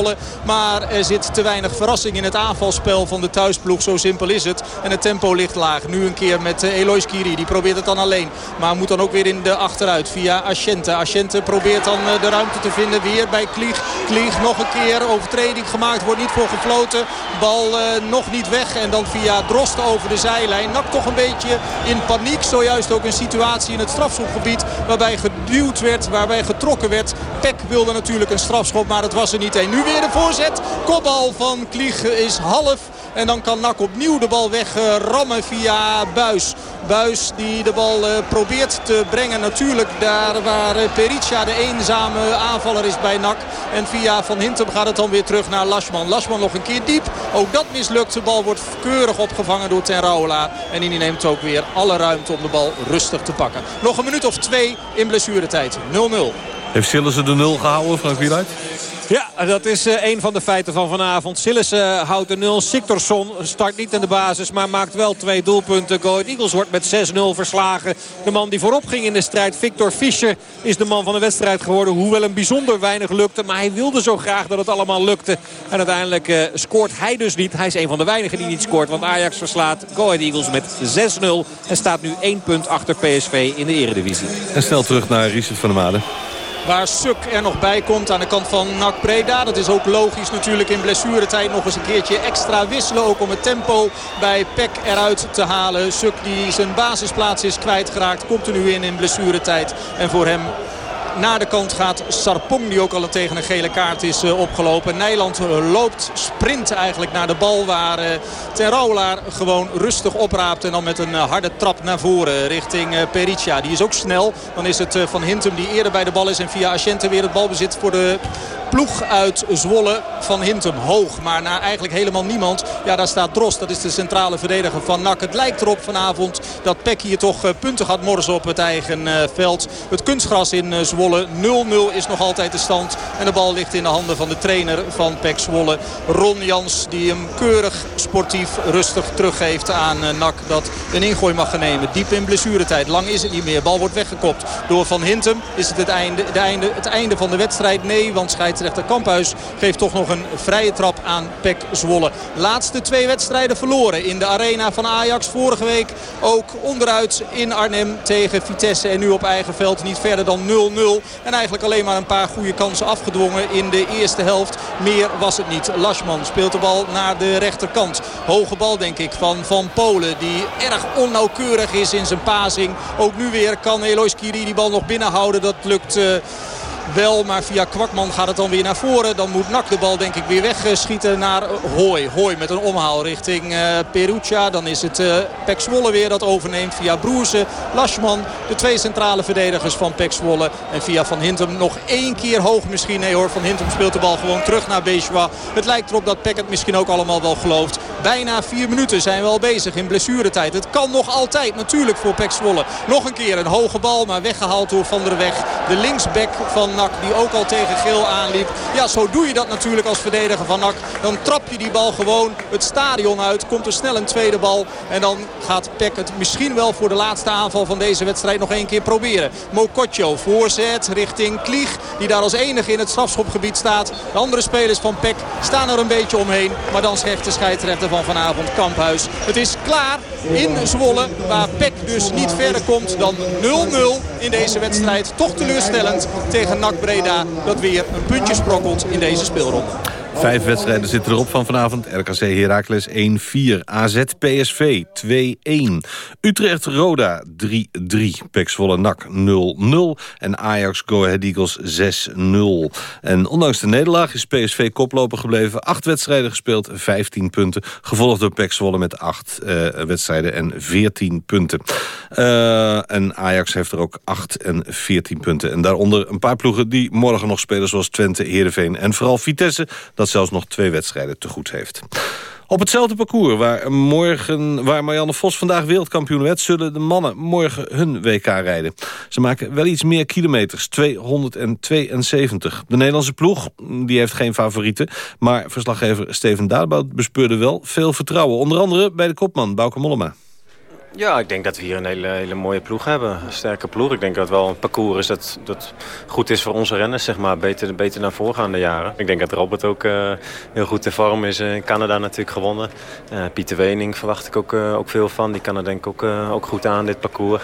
Maar er zit te weinig verrassing in het aanvalspel van de thuisploeg. Zo simpel is het. En het tempo ligt laag. Nu een keer met eh, Elois Kiri. Die probeert het dan alleen. Maar moet dan ook weer in de achteruit via Ascente. Ascente probeert dan eh, de ruimte te vinden. Weer bij Klieg. Klieg nog een keer overtreding gemaakt. Wordt niet voor gefloten. Bal uh, nog niet weg. En dan via Drost over de zijlijn. Nak toch een beetje in paniek. Zojuist ook een situatie in het strafschopgebied. Waarbij geduwd werd. Waarbij getrokken werd. Peck wilde natuurlijk een strafschop. Maar het was er niet een. Nu weer de voorzet. Kopbal van Klieg is half. En dan kan Nak opnieuw de bal wegrammen via Buis. Buis die de bal eh, probeert te brengen. Natuurlijk daar waar eh, Perica de eenzame aanvaller is bij Nak. En via Van Hintem gaat het dan weer terug naar Lasman. Lasman nog een keer diep. Ook dat mislukt. De bal wordt keurig opgevangen door Ten Rauwelaar. En die neemt ook weer alle ruimte om de bal rustig te pakken. Nog een minuut of twee in blessuretijd. 0-0. Heeft Sillissen de 0 gehouden, Frank Wieluid? Ja, dat is uh, een van de feiten van vanavond. Sillis uh, houdt de 0. Siktorsson start niet in de basis, maar maakt wel twee doelpunten. Go Eagles wordt met 6-0 verslagen. De man die voorop ging in de strijd, Victor Fischer, is de man van de wedstrijd geworden. Hoewel hem bijzonder weinig lukte, maar hij wilde zo graag dat het allemaal lukte. En uiteindelijk uh, scoort hij dus niet. Hij is een van de weinigen die niet scoort, want Ajax verslaat Go Eagles met 6-0. En staat nu 1 punt achter PSV in de eredivisie. En snel terug naar Richard van der Made. Waar Suk er nog bij komt aan de kant van NAC Breda. Dat is ook logisch natuurlijk in blessuretijd nog eens een keertje extra wisselen. Ook om het tempo bij Peck eruit te halen. Suk die zijn basisplaats is kwijtgeraakt. Komt er nu in in blessuretijd. En voor hem naar de kant gaat Sarpong die ook al tegen een gele kaart is uh, opgelopen. Nijland uh, loopt, sprint eigenlijk naar de bal waar uh, Ten gewoon rustig opraapt. En dan met een harde trap naar voren richting Perica. Die is ook snel. Dan is het Van Hintem die eerder bij de bal is en via Ascente weer het balbezit voor de ploeg uit Zwolle van Hintem. Hoog, maar naar eigenlijk helemaal niemand. Ja, daar staat Drost. Dat is de centrale verdediger van NAC. Het lijkt erop vanavond dat Peck hier toch eh, punten gaat morsen op het eigen eh, veld. Het kunstgras in eh, Zwolle. 0-0 is nog altijd de stand. En de bal ligt in de handen van de trainer van Peck Zwolle. Ron Jans die hem keurig sportief rustig teruggeeft aan NAC. Dat een ingooi mag nemen. Diep in blessuretijd. Lang is het niet meer. Bal wordt weggekopt door Van Hintem. Is het het einde, de einde, het einde van de wedstrijd? Nee, want scheidsrechter Kamphuis geeft toch nog een vrije trap aan Pek Zwolle. Laatste twee wedstrijden verloren in de arena van Ajax. Vorige week ook onderuit in Arnhem tegen Vitesse. En nu op eigen veld niet verder dan 0-0. En eigenlijk alleen maar een paar goede kansen afgedwongen in de eerste helft. Meer was het niet. Lashman speelt de bal naar de rechterkant. Hoge bal denk ik van Van Polen. Die erg onnauwkeurig is in zijn pasing. Ook nu weer kan Elois die bal nog binnenhouden. Dat lukt... Uh, wel. Maar via Kwakman gaat het dan weer naar voren. Dan moet Nak de bal denk ik weer wegschieten naar Hooi. Hooi met een omhaal richting uh, Perugia. Dan is het uh, Pek Zwolle weer dat overneemt via Broersen. Lashman, de twee centrale verdedigers van Pek Zwolle. En via Van Hintem nog één keer hoog misschien. Nee hoor, Van Hintem speelt de bal gewoon terug naar Bejois. Het lijkt erop dat Pek het misschien ook allemaal wel gelooft. Bijna vier minuten zijn we al bezig in blessuretijd. Het kan nog altijd natuurlijk voor Pek Zwolle. Nog een keer een hoge bal, maar weggehaald door Van der Weg. De linksback van Die ook al tegen Geel aanliep. Ja, zo doe je dat natuurlijk als verdediger van NAC. Dan trap je die bal gewoon het stadion uit. Komt er snel een tweede bal. En dan gaat Peck het misschien wel voor de laatste aanval van deze wedstrijd nog één keer proberen. Mokotjo voorzet richting Klieg. Die daar als enige in het strafschopgebied staat. De andere spelers van Peck staan er een beetje omheen. Maar dan zegt de scheidsrechter van vanavond Kamphuis. Het is klaar in Zwolle. Waar Peck dus niet verder komt dan 0-0 in deze wedstrijd. Toch teleurstellend tegen NAC Breda dat weer een puntje sprokkelt in deze speelronde. Vijf wedstrijden zitten erop van vanavond. RKC Heracles 1-4. AZ PSV 2-1. Utrecht Roda 3-3. Pek NAC 0-0. En Ajax Go Ahead Eagles 6-0. En ondanks de nederlaag is PSV koploper gebleven. Acht wedstrijden gespeeld, 15 punten. Gevolgd door Pek met acht uh, wedstrijden en 14 punten. Uh, en Ajax heeft er ook 8 en 14 punten. En daaronder een paar ploegen die morgen nog spelen... zoals Twente, Heerenveen en vooral Vitesse... dat zelfs nog twee wedstrijden te goed heeft. Op hetzelfde parcours waar, morgen, waar Marianne Vos vandaag wereldkampioen werd... zullen de mannen morgen hun WK rijden. Ze maken wel iets meer kilometers, 272. De Nederlandse ploeg die heeft geen favorieten... maar verslaggever Steven Dadebout bespeurde wel veel vertrouwen. Onder andere bij de kopman Bauke Mollema. Ja, ik denk dat we hier een hele, hele mooie ploeg hebben. Een sterke ploeg. Ik denk dat het wel een parcours is dat, dat goed is voor onze renners. Zeg maar. beter, beter naar voorgaande jaren. Ik denk dat Robert ook uh, heel goed in vorm is. In Canada natuurlijk gewonnen. Uh, Pieter Wening verwacht ik ook, ook veel van. Die kan er denk ik ook, ook goed aan, dit parcours.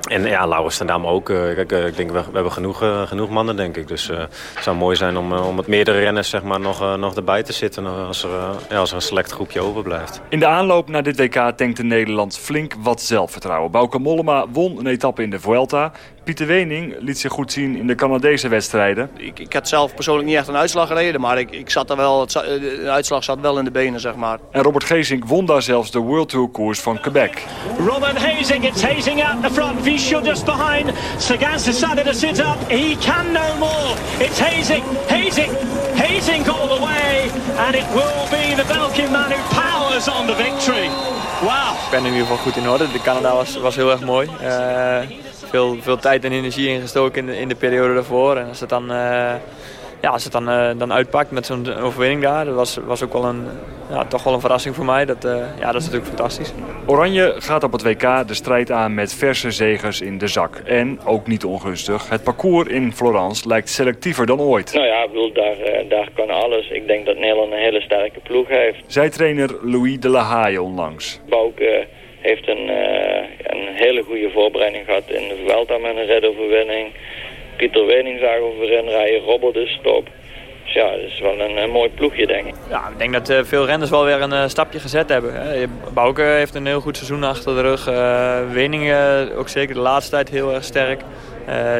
En ja, Laurens Stendam ook. Uh, kijk, uh, ik denk, we, we hebben genoeg, uh, genoeg mannen, denk ik. Dus het zou mooi zijn om, om met meerdere renners zeg maar, nog, nog erbij te zitten... als er, ja, als er een select groepje overblijft. In de aanloop naar dit WK tankte Nederland flink wat zelfvertrouwen. Bauke Mollema won een etappe in de Vuelta. Pieter Wening liet zich goed zien in de Canadese wedstrijden. Ik, ik had zelf persoonlijk niet echt een uitslag gereden, maar ik, ik zat er wel, het, de uitslag zat wel in de benen, zeg maar. En Robert Geesink won daar zelfs de World Tour koers van Quebec. Robert Hazing, it's Hazing out the front, Vichel just behind. Sagan decided to sit up, he can no more. It's Hazing, Hazing, Hazing all the way. And it will be the Belkin man who powers on the victory. Wow. Ik ben in ieder geval goed in orde. De Canada was, was heel erg mooi. Uh, veel, veel tijd en energie ingestoken in de, in de periode daarvoor. En als het dan, uh, ja, als het dan, uh, dan uitpakt met zo'n overwinning daar, dat was, was ook wel een, ja, toch wel een verrassing voor mij. Dat, uh, ja, dat is natuurlijk fantastisch. Oranje gaat op het WK de strijd aan met verse zegers in de zak. En, ook niet ongunstig, het parcours in Florence lijkt selectiever dan ooit. Nou ja, ik bedoel, daar, daar kan alles. Ik denk dat Nederland een hele sterke ploeg heeft. Zij trainer Louis de La Haye onlangs. Bouke heeft een, uh, een hele goede voorbereiding gehad in de Vuelta met een redoverwinning. Pieter Wening zagen we voorin rijden, Robert is top. Dus ja, dat is wel een, een, mooi ploegje, denk ik. Ja, ik denk dat uh, veel renners wel weer een uh, stapje gezet hebben. Hè. Bouke heeft een heel goed seizoen achter de rug. Uh, Wening ook zeker de laatste tijd heel erg sterk.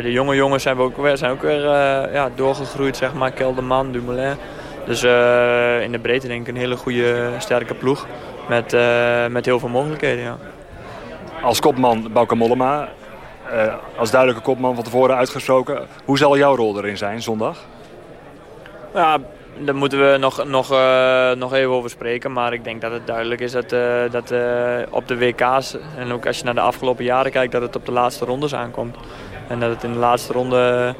de jonge jongens zijn, we ook weer, zijn ook weer ja, doorgegroeid, zeg maar. Kelderman, Dumoulin. Dus in de breedte denk ik een hele goede, sterke ploeg. Met, uh, met heel veel mogelijkheden, ja. Als kopman Bauke Mollema, uh, als duidelijke kopman van tevoren uitgesproken. Hoe zal jouw rol erin zijn zondag? Ja, daar moeten we nog, nog, eh, nog even over spreken. Maar ik denk dat het duidelijk is dat, eh, dat eh, op de WK's... en ook als je naar de afgelopen jaren kijkt... dat het op de laatste rondes aankomt. En dat het in de laatste ronde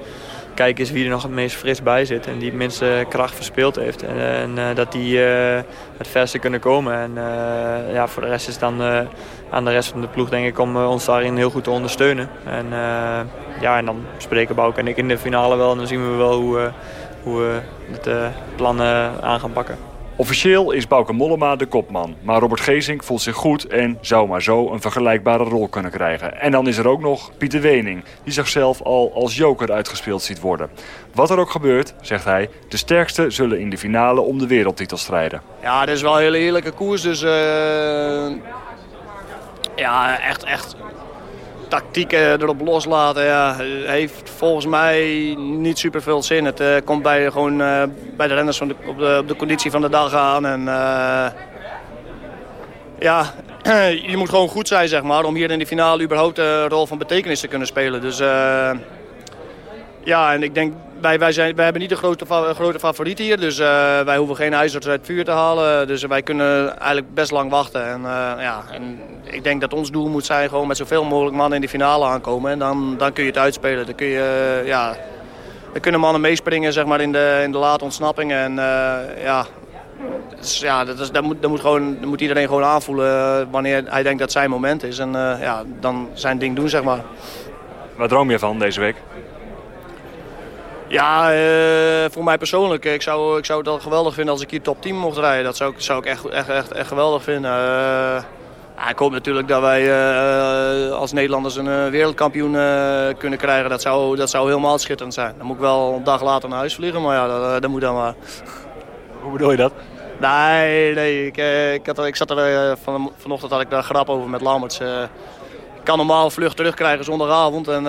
kijken is wie er nog het meest fris bij zit. En die het minste kracht verspeeld heeft. En, en dat die het verste kunnen komen. En ja, voor de rest is dan aan de rest van de ploeg denk ik om ons daarin heel goed te ondersteunen. En, ja, en dan spreken Bouke en ik in de finale wel. En dan zien we wel hoe hoe we het plan aan gaan pakken. Officieel is Bouke Mollema de kopman. Maar Robert Geesink voelt zich goed en zou maar zo een vergelijkbare rol kunnen krijgen. En dan is er ook nog Pieter Wening, die zichzelf al als joker uitgespeeld ziet worden. Wat er ook gebeurt, zegt hij, de sterkste zullen in de finale om de wereldtitel strijden. Ja, dit is wel een hele eerlijke koers. Dus uh, ja, echt, echt tactieken erop loslaten ja, heeft volgens mij niet super veel zin. Het uh, komt bij, gewoon, uh, bij de renners van de, op, de, op de conditie van de dag aan. En, ja, je moet gewoon goed zijn zeg maar, om hier in de finale überhaupt een rol van betekenis te kunnen spelen. Dus ja, en ik denk wij, wij, zijn, wij hebben niet de grote, grote favoriet hier. Dus uh, wij hoeven geen ijzers uit het vuur te halen. Dus wij kunnen eigenlijk best lang wachten. En, uh, ja, en ik denk dat ons doel moet zijn gewoon met zoveel mogelijk mannen in de finale aankomen. En dan, dan kun je het uitspelen. Dan, kun je, uh, ja, dan kunnen mannen meespringen zeg maar, in, de, in de late ontsnapping. En ja, dus, ja dat, is, dat, moet, dat, moet gewoon, moet iedereen gewoon aanvoelen wanneer hij denkt dat zijn moment is. En ja, dan zijn ding doen, zeg maar. Waar droom je van deze week? Ja, uh, voor mij persoonlijk. Ik zou, ik zou het al geweldig vinden als ik hier top 10 mocht rijden. Dat zou, zou ik echt, echt, echt, echt geweldig vinden. Uh, ja, ik hoop natuurlijk dat wij uh, als Nederlanders een wereldkampioen kunnen krijgen. Dat zou, dat zou helemaal schitterend zijn. Dan moet ik wel een dag later naar huis vliegen, maar ja, dat, dat moet dan maar. Hoe bedoel je dat? Nee, nee. Ik, ik, had, ik zat er van, vanochtend had ik daar grap over met Lammerts. ik kan normaal vlucht terugkrijgen zondagavond en...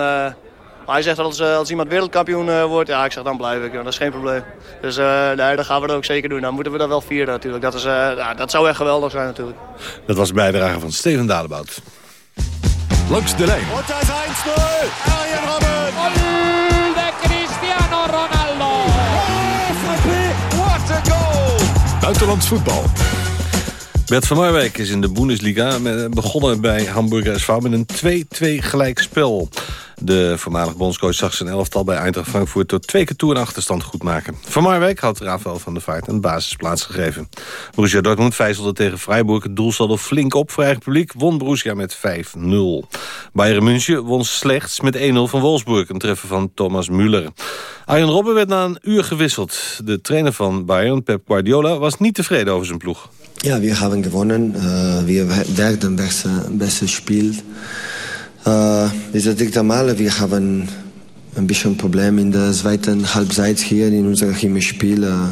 Maar hij zegt dat als, als iemand wereldkampioen uh, wordt, ja, ik zeg dan blijf ik. Dat is geen probleem. Dus uh, nee, dat gaan we dat ook zeker doen. Dan moeten we dat wel vieren natuurlijk. Dat, is, uh, ja, dat zou echt geweldig zijn natuurlijk. Dat was de bijdrage van Steven Dadebout. Langs de lijn. Und das 1-0. Arjen Robben. Gol de Cristiano Ronaldo. Oh, what a goal. Buitenlands voetbal. Bert van Marwijk is in de Bundesliga begonnen bij Hamburger SV met een 2-2 gelijkspel. De voormalig bondscoach zag zijn elftal bij Eintracht Frankfurt... tot twee keer toe een achterstand goed maken. Van Marwijk had Rafael van der Vaart een basisplaats gegeven. Borussia Dortmund vijzelde tegen Freiburg het doelsaldo flink op voor eigen publiek. Won Borussia met 5-0. Bayern München won slechts met 1-0 van Wolfsburg. Een treffer van Thomas Müller. Arjen Robben werd na een uur gewisseld. De trainer van Bayern, Pep Guardiola, was niet tevreden over zijn ploeg. Ja, we hebben gewonnen. Uh, we werden beste, beste Spiel. Uh, diese dritte Male, wir haben ein bisschen Problem in der zweiten Halbzeit hier in unserem Spiel. Uh,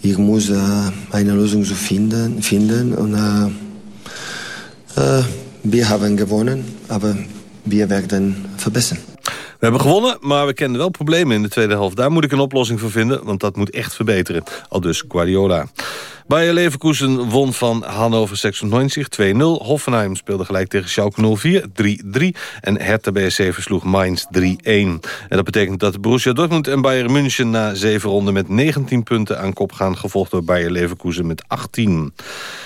ich muss uh, eine Lösung zu finden, finden und wir haben gewonnen, aber wir werden verbessern. We hebben gewonnen, maar we kennen wel problemen in de tweede helft. Daar moet ik een oplossing voor vinden, want dat moet echt verbeteren. Al dus Guardiola. Bayer Leverkusen won van Hannover 96 2-0. Hoffenheim speelde gelijk tegen Schalke 04 3-3. En Hertha BSC versloeg Mainz 3-1. En dat betekent dat Borussia Dortmund en Bayern München... na zeven ronden met 19 punten aan kop gaan... gevolgd door Bayer Leverkusen met 18.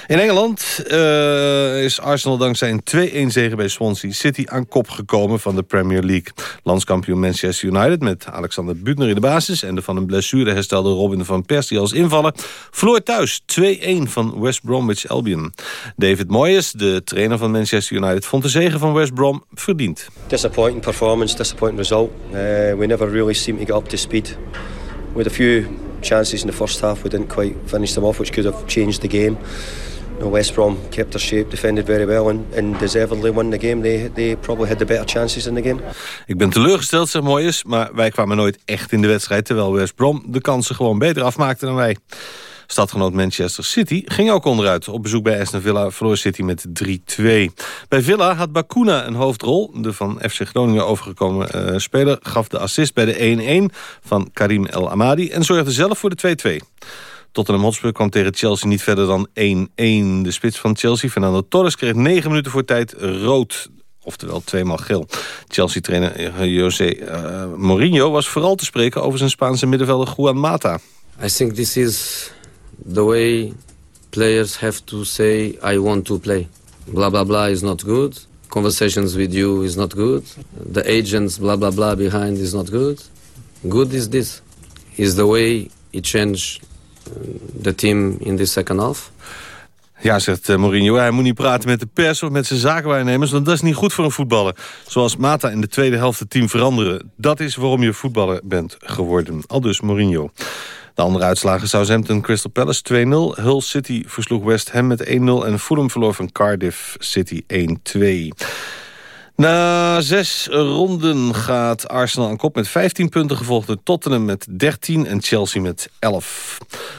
In Engeland uh, is Arsenal dankzij een 2-1 zege bij Swansea City... aan kop gekomen van de Premier League. Landskampioen Manchester United met Alexander Butner in de basis... en de van een blessure herstelde Robin van Persie als invaller... verloor thuis 2-1 van West Bromwich Albion. David Moyes, de trainer van Manchester United... vond de zege van West Brom verdiend. Disappointing performance, disappointing result. Uh, we never really seemed to get up to speed. With a few chances in the first half, we didn't quite finish them off, which could have changed the game. No, West Brom kept their shape, defended very well and, and deservedly won the game. They, they probably had the better chances in the game. Ik ben teleurgesteld, zegt Moyes, maar wij kwamen nooit echt in de wedstrijd... terwijl West Brom de kansen gewoon beter afmaakte dan wij. Stadgenoot Manchester City ging ook onderuit. Op bezoek bij Aston Villa verloor City met 3-2. Bij Villa had Bakuna een hoofdrol. De van FC Groningen overgekomen uh, speler gaf de assist bij de 1-1 van Karim El Amadi... en zorgde zelf voor de 2-2. Tottenham Hotspur kwam tegen Chelsea niet verder dan 1-1. De spits van Chelsea, Fernando Torres, kreeg 9 minuten voor tijd rood oftewel tweemaal geel. Chelsea-trainer eh, José eh, Mourinho was vooral te spreken over zijn Spaanse middenvelder Juan Mata. I think this is the way players have to say I want to play. Blah blah blah is not good. Conversations with you is not good. The agents blah blah blah behind is not good. Good is this. Is the way he changed uh, the team in the second half. Ja, zegt eh, Mourinho, hij moet niet praten met de pers of met zijn zakenwaarnemers... want dat is niet goed voor een voetballer. Zoals Mata in de tweede helft het team veranderen. Dat is waarom je voetballer bent geworden. Al dus Mourinho. De andere uitslagen Southampton Crystal Palace 2-0. Hull City versloeg West Ham met 1-0. En Fulham verloor van Cardiff City 1-2. Na zes ronden gaat Arsenal aan kop met 15 punten... gevolgd door Tottenham met 13 en Chelsea met 11.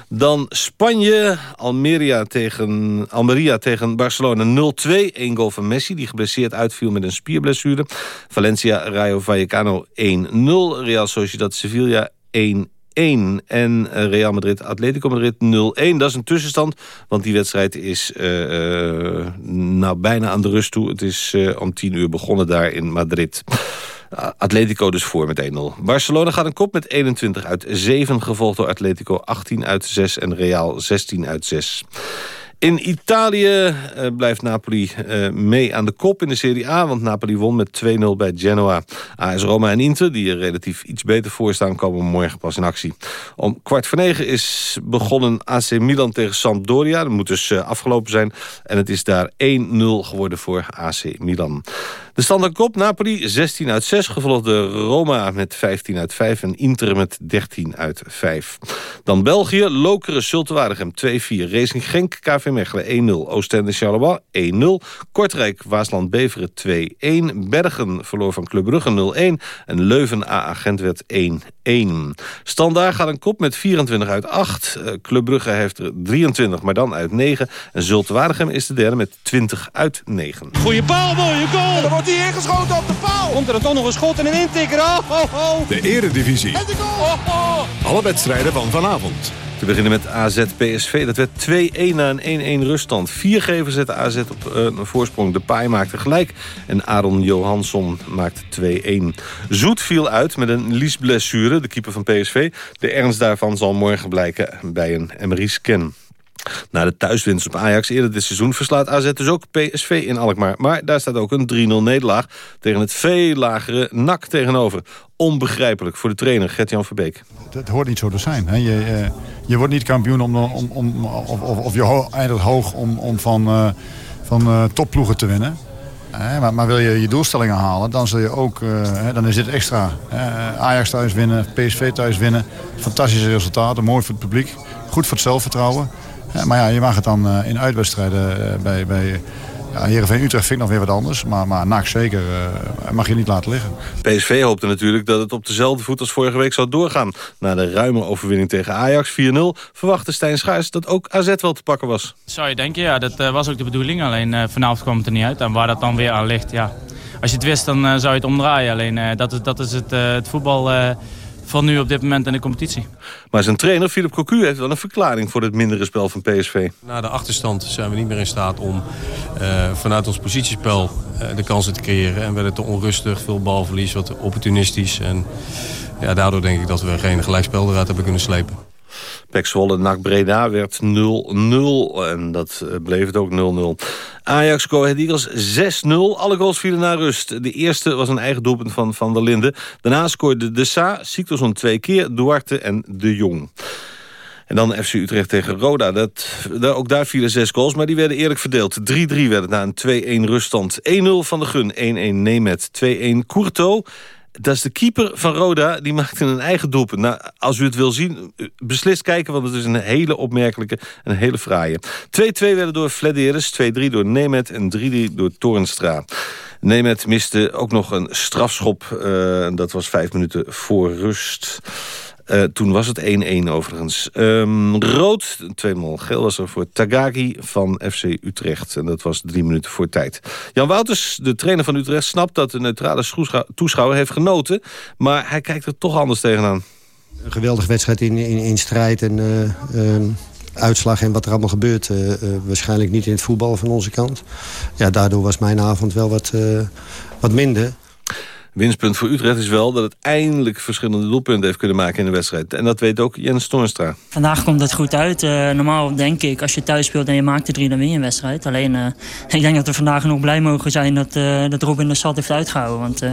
Dan Spanje, Almeria tegen, Almeria tegen Barcelona 0-2. Eén goal van Messi, die geblesseerd uitviel met een spierblessure. Valencia, Rayo Vallecano 1-0. Real Sociedad Sevilla 1 1 en eh, Real Madrid Atletico Madrid 0-1. Dat is een tussenstand, want die wedstrijd is uh, nou bijna aan de rust toe. Het is om 10 uur begonnen daar in Madrid. Atletico dus voor met 1-0. Barcelona gaat een kop met 21 uit 7, gevolgd door Atletico 18 uit 6 en Real 16 uit 6. In Italië uh, blijft Napoli uh, mee aan de kop in de Serie A... want Napoli won met 2-0 bij Genoa. AS Roma en Inter, die er relatief iets beter voor staan... komen morgen pas in actie. Om kwart voor negen is begonnen AC Milan tegen Sampdoria. Dat moet dus uh, afgelopen zijn. En het is daar 1-0 geworden voor AC Milan. De standaard kop Napoli 16 uit 6, gevolgd door Roma met 15 uit 5 en Inter met 13 uit 5. Dan België, Lokeren, Zultewaardigem 2-4, Racing Genk, KV Mechelen 1-0, Oostende Charleroi 1-0, Kortrijk, Waasland Beveren 2-1, Bergen verloor van Club Brugge 0-1 en Leuven AA Gent werd 1-1. Standaard gaat een kop met 24 uit 8, Club Brugge heeft er 23, maar dan uit 9 en Zultewaardigem is de derde met 20 uit 9. Goeie paal, mooie goal! Ingeschoten op de paal! Komt er dan toch nog een schot en een intikker? Oh, oh, oh. De eredivisie. En de goal! Oh, oh. Alle wedstrijden van vanavond. We beginnen met AZ PSV. Dat werd 2-1 na een 1-1 ruststand. Viergever zette AZ op uh, een voorsprong. De Paai maakte gelijk. En Aaron Johansson maakte 2-1. Zoet viel uit met een liesblessure, de keeper van PSV. De ernst daarvan zal morgen blijken bij een MRI-scan. Na de thuiswinst op Ajax eerder dit seizoen verslaat AZ dus ook PSV in Alkmaar. Maar daar staat ook een 3-0 nederlaag tegen het veel lagere NAC tegenover. Onbegrijpelijk voor de trainer Gert-Jan Verbeek. Het hoort niet zo te zijn. Hè. Je, uh, je wordt niet kampioen om, om, om, of, of, je eindigt hoog om, om van, uh, van uh, topploegen te winnen. Maar, maar, wil je je doelstellingen halen, dan zul je ook, dan is dit extra. Ajax thuis winnen, PSV thuis winnen. Fantastische resultaten, mooi voor het publiek. Goed voor het zelfvertrouwen. Ja, maar ja, je mag het dan uh, in uitwedstrijden uh, bij, bij ja, Heerenveen Utrecht vind ik nog weer wat anders. Maar, maar NAC zeker uh, mag je niet laten liggen. PSV hoopte natuurlijk dat het op dezelfde voet als vorige week zou doorgaan. Na de ruime overwinning tegen Ajax 4-0 verwachtte Stijn Schaars dat ook AZ wel te pakken was. Zou je denken, ja. Dat was ook de bedoeling. Alleen vanavond kwam het er niet uit. En waar dat dan weer aan ligt, ja. Als je het wist, dan zou je het omdraaien. Alleen dat, is, dat is het, het voetbal van nu op dit moment in de competitie. Maar zijn trainer, Philip Cocu, heeft wel een verklaring voor het mindere spel van PSV. Na de achterstand zijn we niet meer in staat om uh, vanuit ons positiespel uh, de kansen te creëren. En werden te onrustig, veel balverlies, wat opportunistisch. En ja, daardoor denk ik dat we geen gelijkspel eruit hebben kunnen slepen. Pek Zwolle NAC Breda werd 0-0 en dat bleef het ook 0-0. Ajax Go Ahead Eagles 6-0. Alle goals vielen naar rust. De eerste was een eigen doelpunt van Van der Linden. Daarna scoorde De Sa, Siktorsson twee keer, Duarte en De Jong. En dan FC Utrecht tegen Roda. Dat, ook daar vielen zes goals, maar die werden eerlijk verdeeld. 3-3 werd het na een 2-1 ruststand. 1-0 van de Gun, 1-1 Nemet, 2-1 Courto... Dat is de keeper van Roda, die maakte een eigen doelpunt. Nou, als u het wil zien, beslist kijken, want het is een hele opmerkelijke en hele fraaie. 2-2 werden door Flederis, 2-3 door Nemet en 3-3 door Torenstra. Nemet miste ook nog een strafschop, uh, dat was vijf minuten voor rust. Uh, toen was het 1-1 overigens. Um, rood, tweemaal geel was er voor Tagagi van FC Utrecht. En dat was drie minuten voor tijd. Jan Wouters, de trainer van Utrecht, snapt dat de neutrale toeschouwer heeft genoten. Maar hij kijkt er toch anders tegenaan. Een geweldige wedstrijd in, in, strijd. En, uh, um, uitslag en wat er allemaal gebeurt... eh, eh, waarschijnlijk niet in het voetbal van onze kant. Ja, daardoor was mijn avond wel wat, eh, wat minder. Winstpunt voor Utrecht is wel dat het eindelijk verschillende doelpunten heeft kunnen maken in de wedstrijd. En dat weet ook Jens Toornstra. Vandaag komt het goed uit. Eh, normaal denk ik, als je thuis speelt en je maakt de drie, dan win je een wedstrijd. Alleen, eh, ik denk dat we vandaag nog blij mogen zijn dat, eh, dat Robin de Stad heeft uitgehouden. Want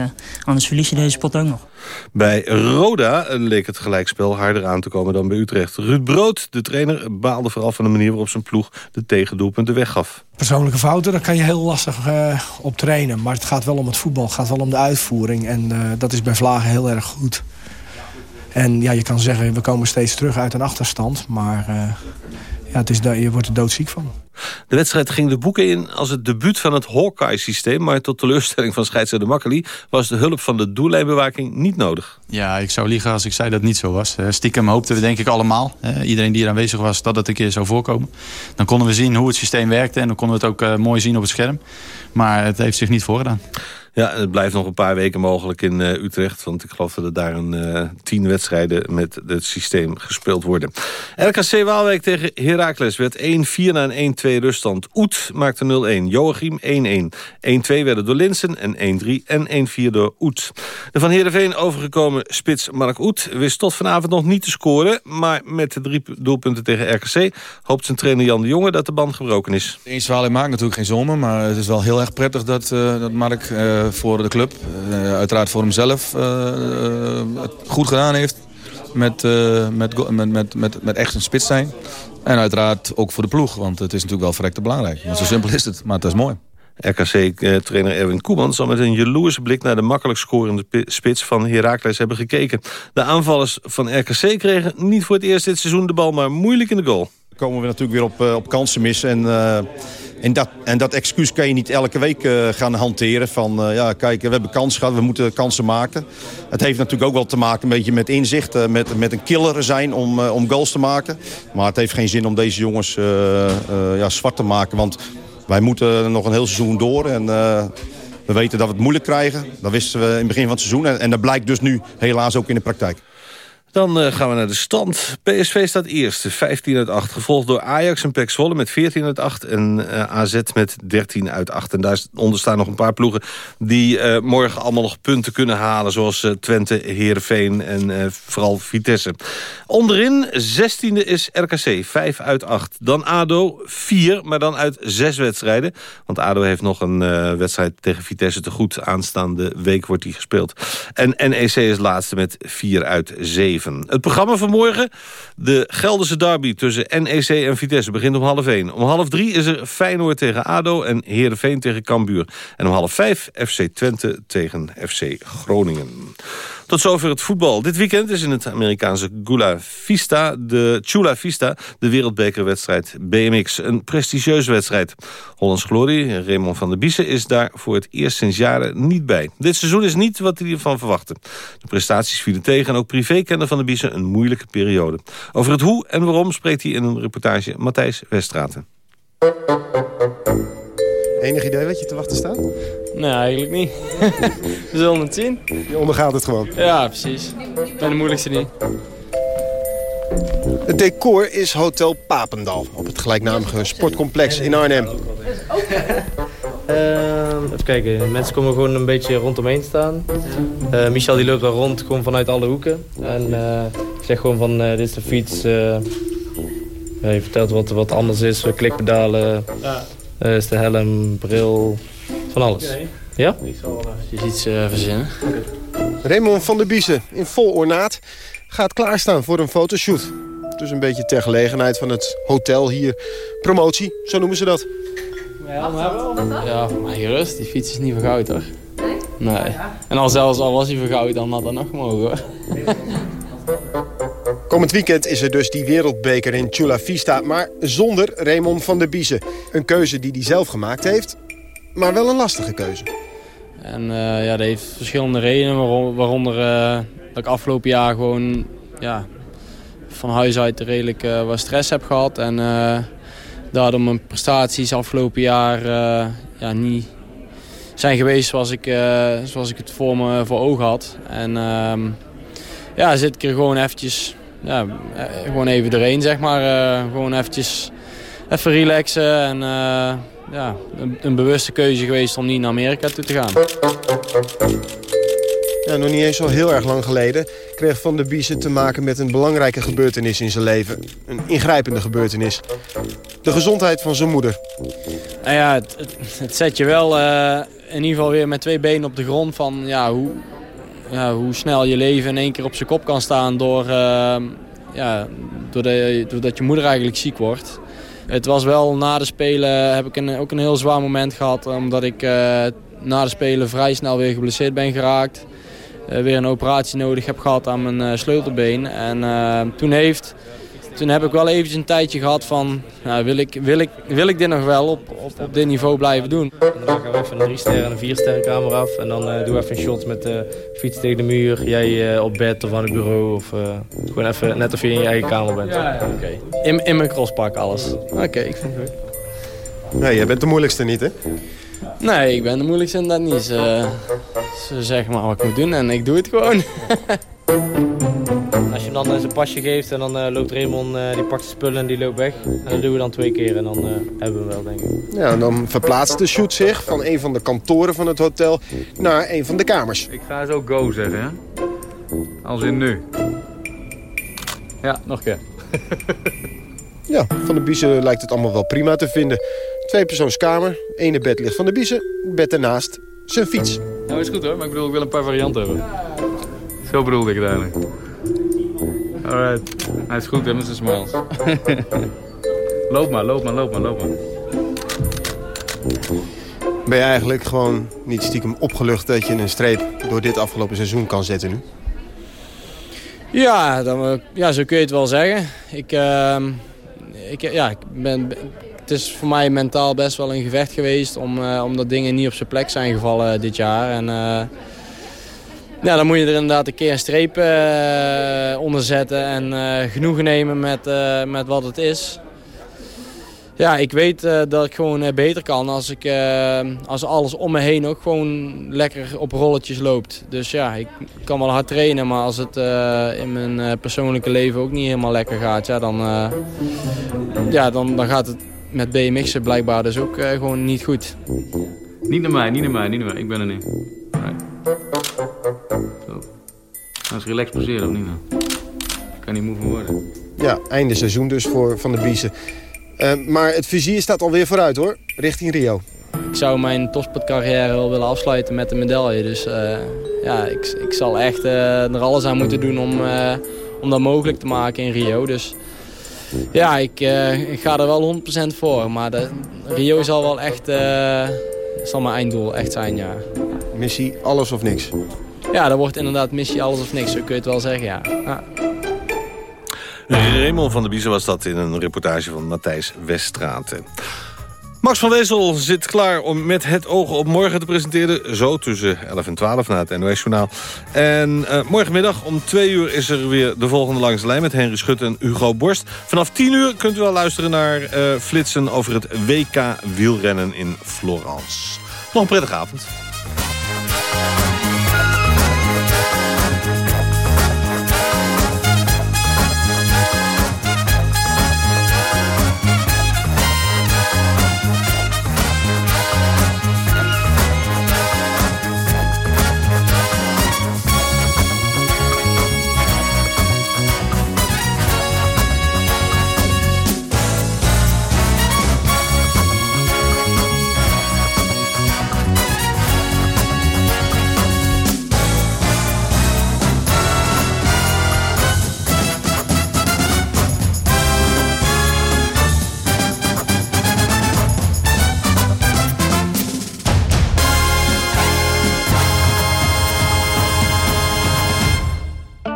anders verlies je deze pot ook nog. Bij Roda leek het gelijkspel harder aan te komen dan bij Utrecht. Ruud Brood, de trainer, baalde vooral van de manier waarop zijn ploeg de tegendoelpunten weggaf. Persoonlijke fouten, daar kan je heel lastig eh, op trainen. Maar het gaat wel om het voetbal, het gaat wel om de uitvoering. En eh, dat is bij Vlagen heel erg goed. En ja, je kan zeggen, we komen steeds terug uit een achterstand. Maar eh, ja, het is, je wordt er doodziek van. De wedstrijd ging de boeken in als het debuut van het Hawkeye-systeem... maar tot teleurstelling van scheidsrechter Makkeli... was de hulp van de doellijnbewaking niet nodig. Ja, ik zou liegen als ik zei dat het niet zo was. Stiekem hoopten we denk ik allemaal, iedereen die hier aanwezig was, dat het een keer zou voorkomen. Dan konden we zien hoe het systeem werkte en dan konden we het ook eh, mooi zien op het scherm. Maar het heeft zich niet voorgedaan. Ja, het blijft nog een paar weken mogelijk in eh, Utrecht... want ik geloof dat er daar een eh, tien wedstrijden met het systeem gespeeld worden. RKC Waalwijk tegen Heracles werd 1-4 na een 1-2 ruststand. Oet maakte 0-1, Joachim 1-1. 1-2 werden door Linsen en 1-3 en 1-4 door Oet. De van Heerenveen overgekomen spits Mark Oet wist tot vanavond nog niet te scoren... maar met de drie doelpunten tegen RKC hoopt zijn trainer Jan de Jonge dat de band gebroken is. Eens verhaal maakt natuurlijk geen zomer, maar het is wel heel erg prettig dat, eh, dat Mark eh, voor de club, eh, uiteraard voor hemzelf, goed gedaan heeft met, met, met, met, met echt een spits zijn. En uiteraard ook voor de ploeg, want het is natuurlijk wel verrekte belangrijk. Want zo simpel is het, maar het is mooi. RKC-trainer Erwin Koeman zal met een jaloerse blik naar de makkelijk scorende pi- spits van Heracles hebben gekeken. De aanvallers van RKC kregen niet voor het eerst dit seizoen de bal, maar moeilijk in de goal. komen we natuurlijk weer op, eh, op kansen missen. En, eh, en, dat, en dat excuus kan je niet elke week eh, gaan hanteren. Van eh, ja, kijk, we hebben kans gehad, we moeten kansen maken. Het heeft natuurlijk ook wel te maken een beetje met inzicht. eh, met, met een killer zijn om, om goals te maken. Maar het heeft geen zin om deze jongens ja, zwart te maken. Want wij moeten nog een heel seizoen door. En we weten dat we het moeilijk krijgen. Dat wisten we in het begin van het seizoen. En, en dat blijkt dus nu helaas ook in de praktijk. Dan eh, gaan we naar de stand. PSV staat eerste, 15 uit 8. Gevolgd door Ajax en PEC Zwolle met 14 uit 8. En eh, AZ met 13 uit 8. En daaronder staan nog een paar ploegen... die eh, morgen allemaal nog punten kunnen halen. Zoals Twente, Heerenveen en vooral Vitesse. Onderin, 16e is RKC, 5 uit 8. Dan ADO, 4, maar dan uit 6 wedstrijden. Want ADO heeft nog een wedstrijd tegen Vitesse te goed. Aanstaande week wordt die gespeeld. En NEC is laatste met 4 uit 7. Het programma van morgen, de Gelderse derby tussen NEC en Vitesse, begint om half 1. Om half 3 is er Feyenoord tegen ADO en Heerenveen tegen Cambuur. En om half 5 FC Twente tegen FC Groningen. Tot zover het voetbal. Dit weekend is in het Amerikaanse Gula Vista, de Chula Vista, de wereldbekerwedstrijd BMX. Een prestigieuze wedstrijd. Hollands Glorie, Raymond van der Biesen, is daar voor het eerst sinds jaren niet bij. Dit seizoen is niet wat hij ervan verwachtte. De prestaties vielen tegen en ook privé kende van der Biesen een moeilijke periode. Over het hoe en waarom spreekt hij in een reportage Matthijs Westraten. Enig idee wat je te wachten staat? Nee, eigenlijk niet. We zullen het zien. Je ondergaat het gewoon. Ja, precies. Ik ben de moeilijkste niet. Het decor is Hotel Papendal op het gelijknamige sportcomplex in Arnhem. Ehm, even kijken, mensen komen gewoon een beetje rondomheen staan. Eh, Michel die loopt daar rond, gewoon vanuit alle hoeken. En eh, ik zeg gewoon van, eh, dit is de fiets. eh, je vertelt wat, wat anders is, klikpedalen, Ja. eh, is de helm, bril, van alles. Ja? Ik zal wel eventjes iets eh, verzinnen. Raymond van der Biesen in vol ornaat gaat klaarstaan voor een fotoshoot. Dus een beetje ter gelegenheid van het hotel hier. Promotie, zo noemen ze dat. Ja, maar, ja, maar gerust, die fiets is niet vergoud hoor. Nee. En al zelfs al was hij vergoud, dan had dat nog mogen hoor. Komend weekend is er dus die wereldbeker in Chula Vista. Maar zonder Raymond van der Biesen. Een keuze die hij zelf gemaakt heeft. Maar wel een lastige keuze. En eh, ja, dat heeft verschillende redenen, waarom- waaronder eh, dat ik afgelopen jaar gewoon ja, van huis uit redelijk eh, wat stress heb gehad. En daardoor mijn prestaties afgelopen jaar ja, niet zijn geweest zoals ik, zoals ik het voor me voor ogen had. En ehm, ja, zit ik er gewoon eventjes ja, gewoon even erheen, zeg maar. Gewoon eventjes even relaxen en ja, een, een bewuste keuze geweest om niet naar Amerika toe te gaan. Ja, nog niet eens zo heel erg lang geleden kreeg Van der Biezen te maken met een belangrijke gebeurtenis in zijn leven. Een ingrijpende gebeurtenis. De gezondheid van zijn moeder. Nou ja, het, het, het zet je wel eh, in ieder geval weer met twee benen op de grond van ja, hoe, ja, hoe snel je leven in één keer op zijn kop kan staan door, eh, ja, doordat, doordat je moeder eigenlijk ziek wordt. Het was wel na de Spelen heb ik een, ook een heel zwaar moment gehad omdat ik eh, na de Spelen vrij snel weer geblesseerd ben geraakt. Eh, weer een operatie nodig heb gehad aan mijn eh, sleutelbeen. En toen, heeft, toen heb ik wel eventjes een tijdje gehad van... nou, wil, ik, wil, ik, wil ik dit nog wel op, op, op dit niveau blijven doen? Dan gaan we even een drie sterren en een vier sterren kamer af. En dan uh, doe even een shot met de fiets tegen de muur. Jij op bed of aan het bureau. Of gewoon even net of je in je eigen kamer bent. Ja, ja. Okay. In, in mijn crosspak alles. Oké, ik vind het goed. Nee, jij bent de moeilijkste niet, hè? Nee, ik ben de moeilijkste inderdaad niet. Ze, ze zeggen maar wat ik moet doen en ik doe het gewoon. Als je hem dan zijn pasje geeft en dan uh, loopt Raymond, uh, die pakt zijn spullen en die loopt weg. En dat doen we dan twee keer en dan uh, hebben we hem wel, denk ik. Ja, en dan verplaatst de shoot zich van een van de kantoren van het hotel naar een van de kamers. Ik ga zo go zeggen, hè? Als in nu. Ja, nog een keer. ja, Van de Biezen lijkt het allemaal wel prima te vinden. Tweepersoonskamer, ene bed ligt Van de Biezen, bed ernaast, zijn fiets. Nou is goed hoor, maar ik bedoel, ik wil een paar varianten hebben. Zo bedoelde ik het eigenlijk. Alright, hij is goed hè met zijn smiles. loop maar, loop maar, loop maar, loop maar. Ben je eigenlijk gewoon niet stiekem opgelucht dat je een streep door dit afgelopen seizoen kan zetten nu? Ja, dan, ja zo kun je het wel zeggen. Ik, uh, ik, ja, ik ben, het is voor mij mentaal best wel een gevecht geweest... Om, uh, omdat dingen niet op zijn plek zijn gevallen dit jaar. En, uh, ja, dan moet je er inderdaad een keer een streep uh, onder zetten... en genoegen nemen met, met wat het is. Ja, ik weet dat ik gewoon beter kan als, ik, als alles om me heen ook gewoon lekker op rolletjes loopt. Dus ja, ik kan wel hard trainen, maar als het in mijn persoonlijke leven ook niet helemaal lekker gaat... Ja, dan, ja, dan, dan gaat het met BMX'en blijkbaar dus ook gewoon niet goed. Niet naar mij, niet naar mij, niet naar mij. Ik ben er niet. Nou, is relax poseren of niet nou? Kan niet moe van worden. Ja, einde seizoen dus voor Van de Biezen. Uh, maar het vizier staat alweer vooruit hoor, richting Rio. Ik zou mijn topsportcarrière wel willen afsluiten met een medaille. Dus uh, ja, ik, ik zal echt er alles aan moeten doen om, om dat mogelijk te maken in Rio. Dus ja, ik, uh, ik, ga er wel 100% voor. Maar de, Rio zal wel echt uh, zal mijn einddoel echt zijn, ja. Missie alles of niks? Ja, dat wordt inderdaad missie alles of niks. Zo kun je het wel zeggen, ja. Raymond van der Biezen was dat in een reportage van Matthijs Weststraten. Max van Wezel zit klaar om met het oog op morgen te presenteren. Zo tussen 11 en 12 na het NOS-journaal. En uh, morgenmiddag om 2 uur is er weer de volgende langs de lijn... met Henry Schut en Hugo Borst. Vanaf 10 uur kunt u al luisteren naar uh, flitsen over het WK wielrennen in Florence. Nog een prettige avond.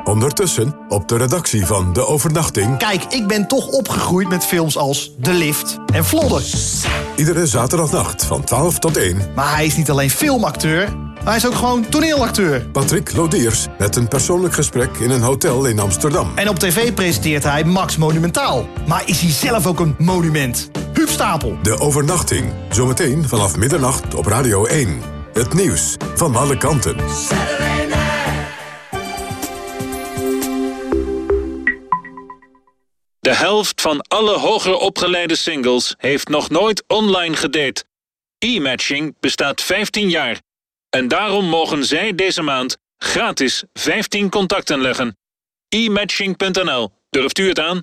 Ondertussen op de redactie van De Overnachting... Kijk, ik ben toch opgegroeid met films als De Lift en Vlodder. Iedere zaterdagnacht van 12 tot 1. Maar hij is niet alleen filmacteur, hij is ook gewoon toneelacteur. Patrick Lodiers met een persoonlijk gesprek in een hotel in Amsterdam. En op tv presenteert hij Max Monumentaal. Maar is hij zelf ook een monument? Huub Stapel. De Overnachting. Zometeen vanaf middernacht op Radio 1. Het nieuws van alle kanten. De helft van alle hoger opgeleide singles heeft nog nooit online gedate. E-matching bestaat 15 jaar. En daarom mogen zij deze maand gratis 15 contacten leggen. e-matching.nl. Durft u het aan?